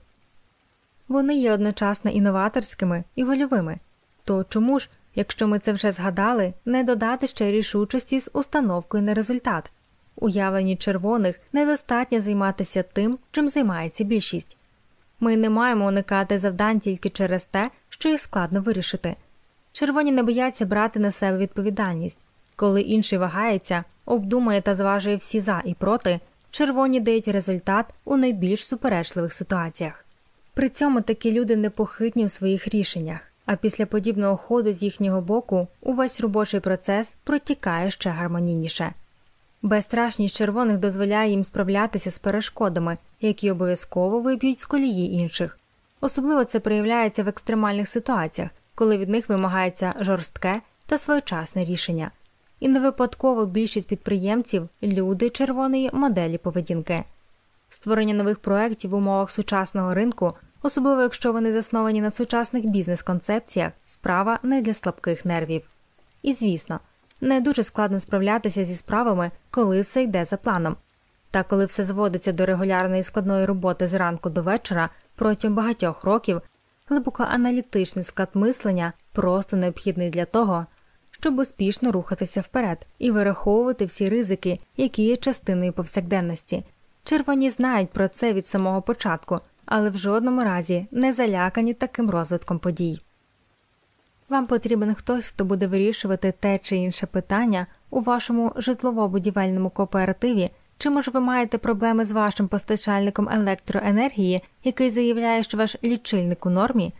Вони є одночасно інноваторськими і гольовими. То чому ж, якщо ми це вже згадали, не додати ще рішучості з установкою на результат? Уявленні червоних недостатньо займатися тим, чим займається більшість. Ми не маємо уникати завдань тільки через те, що їх складно вирішити. Червоні не бояться брати на себе відповідальність. Коли інший вагається, обдумує та зважує всі за і проти, червоні дають результат у найбільш суперечливих ситуаціях. При цьому такі люди непохитні у своїх рішеннях, а після подібного ходу з їхнього боку увесь робочий процес протікає ще гармонійніше. Безстрашність червоних дозволяє їм справлятися з перешкодами, які обов'язково виб'ють з колії інших. Особливо це проявляється в екстремальних ситуаціях, коли від них вимагається жорстке та своєчасне рішення. І не випадково більшість підприємців люди червоної моделі поведінки. Створення нових проєктів в умовах сучасного ринку, особливо якщо вони засновані на сучасних бізнес-концепціях, справа не для слабких нервів. І звісно, не дуже складно справлятися зі справами, коли все йде за планом. Та коли все зводиться до регулярної складної роботи з ранку до вечора протягом багатьох років, глибоко аналітичний склад мислення просто необхідний для того, щоб успішно рухатися вперед і вираховувати всі ризики, які є частиною повсякденності. Червоні знають про це від самого початку, але в жодному разі не залякані таким розвитком подій. Вам потрібен хтось, хто буде вирішувати те чи інше питання у вашому житлово-будівельному кооперативі, чи може ви маєте проблеми з вашим постачальником електроенергії, який заявляє, що ваш лічильник у нормі,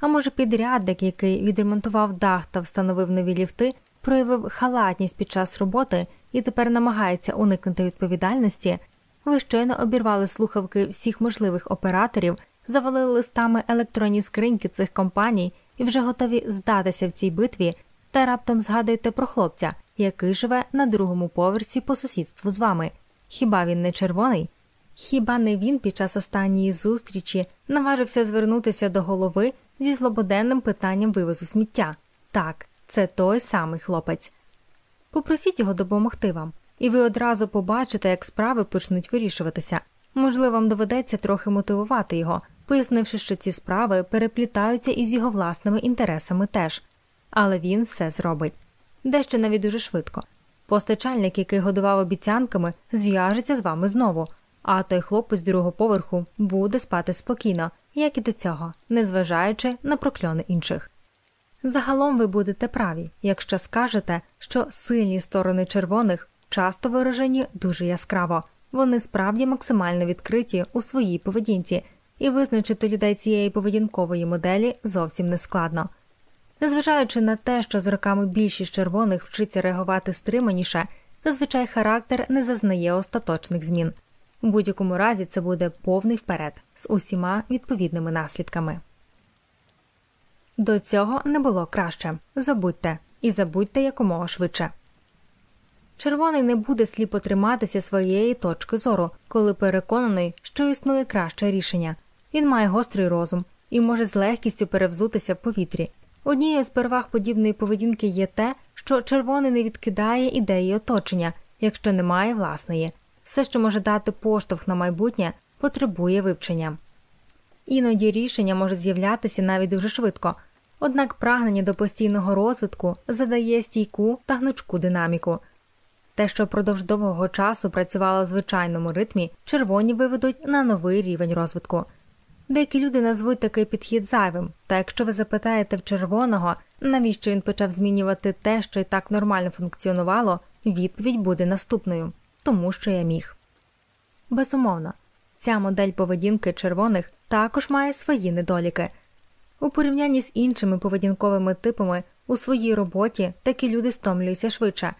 а може підрядник, який відремонтував дах та встановив нові ліфти, проявив халатність під час роботи і тепер намагається уникнути відповідальності, ви щойно обірвали слухавки всіх можливих операторів, завалили листами електронні скриньки цих компаній і вже готові здатися в цій битві, та раптом згадуєте про хлопця, який живе на другому поверсі по сусідству з вами. Хіба він не червоний? Хіба не він під час останньої зустрічі наважився звернутися до голови зі злободенним питанням вивозу сміття? Так, це той самий хлопець. Попросіть його допомогти вам, і ви одразу побачите, як справи почнуть вирішуватися. Можливо, вам доведеться трохи мотивувати його, пояснивши, що ці справи переплітаються із його власними інтересами теж, але він все зробить. Дещо навіть дуже швидко. Постачальник, який годував обіцянками, зв'яжеться з вами знову, а той хлопець другого поверху буде спати спокійно, як і до цього, незважаючи на прокльони інших. Загалом ви будете праві, якщо скажете, що сильні сторони червоних часто виражені дуже яскраво, вони справді максимально відкриті у своїй поведінці, і визначити людей цієї поведінкової моделі зовсім не складно. Незважаючи на те, що з роками більшість червоних вчиться реагувати стриманіше, зазвичай характер не зазнає остаточних змін. У будь-якому разі це буде повний вперед з усіма відповідними наслідками. До цього не було краще забудьте і забудьте якомога швидше. Червоний не буде сліпо триматися своєї точки зору, коли переконаний, що існує краще рішення. Він має гострий розум і може з легкістю перевзутися в повітрі. Однією з переваг подібної поведінки є те, що червоний не відкидає ідеї оточення, якщо немає власної. Все, що може дати поштовх на майбутнє, потребує вивчення. Іноді рішення може з'являтися навіть дуже швидко, однак прагнення до постійного розвитку задає стійку та гнучку динаміку. Те, що впродовж довгого часу працювало в звичайному ритмі, червоні виведуть на новий рівень розвитку. Деякі люди назвуть такий підхід зайвим, та якщо ви запитаєте в червоного, навіщо він почав змінювати те, що і так нормально функціонувало, відповідь буде наступною тому що я міг. Безумовно, ця модель поведінки червоних також має свої недоліки. У порівнянні з іншими поведінковими типами у своїй роботі такі люди стомлюються швидше.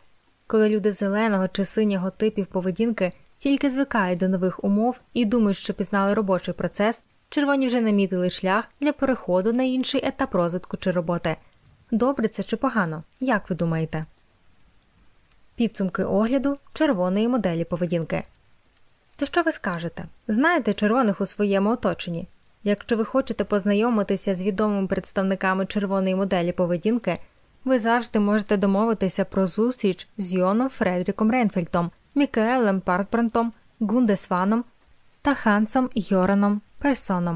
Коли люди зеленого чи синього типів поведінки тільки звикають до нових умов і думають, що пізнали робочий процес, червоні вже намітили шлях для переходу на інший етап розвитку чи роботи. Добре це чи погано? Як ви думаєте? Підсумки огляду червоної моделі поведінки. То що ви скажете? Знаєте червоних у своєму оточенні? Якщо ви хочете познайомитися з відомими представниками червоної моделі поведінки, ви завжди можете домовитися про зустріч з Йоном Фредріком Рейнфельдом, Мікаелем Парсбрантом, Гундесваном та Хансом Йораном persona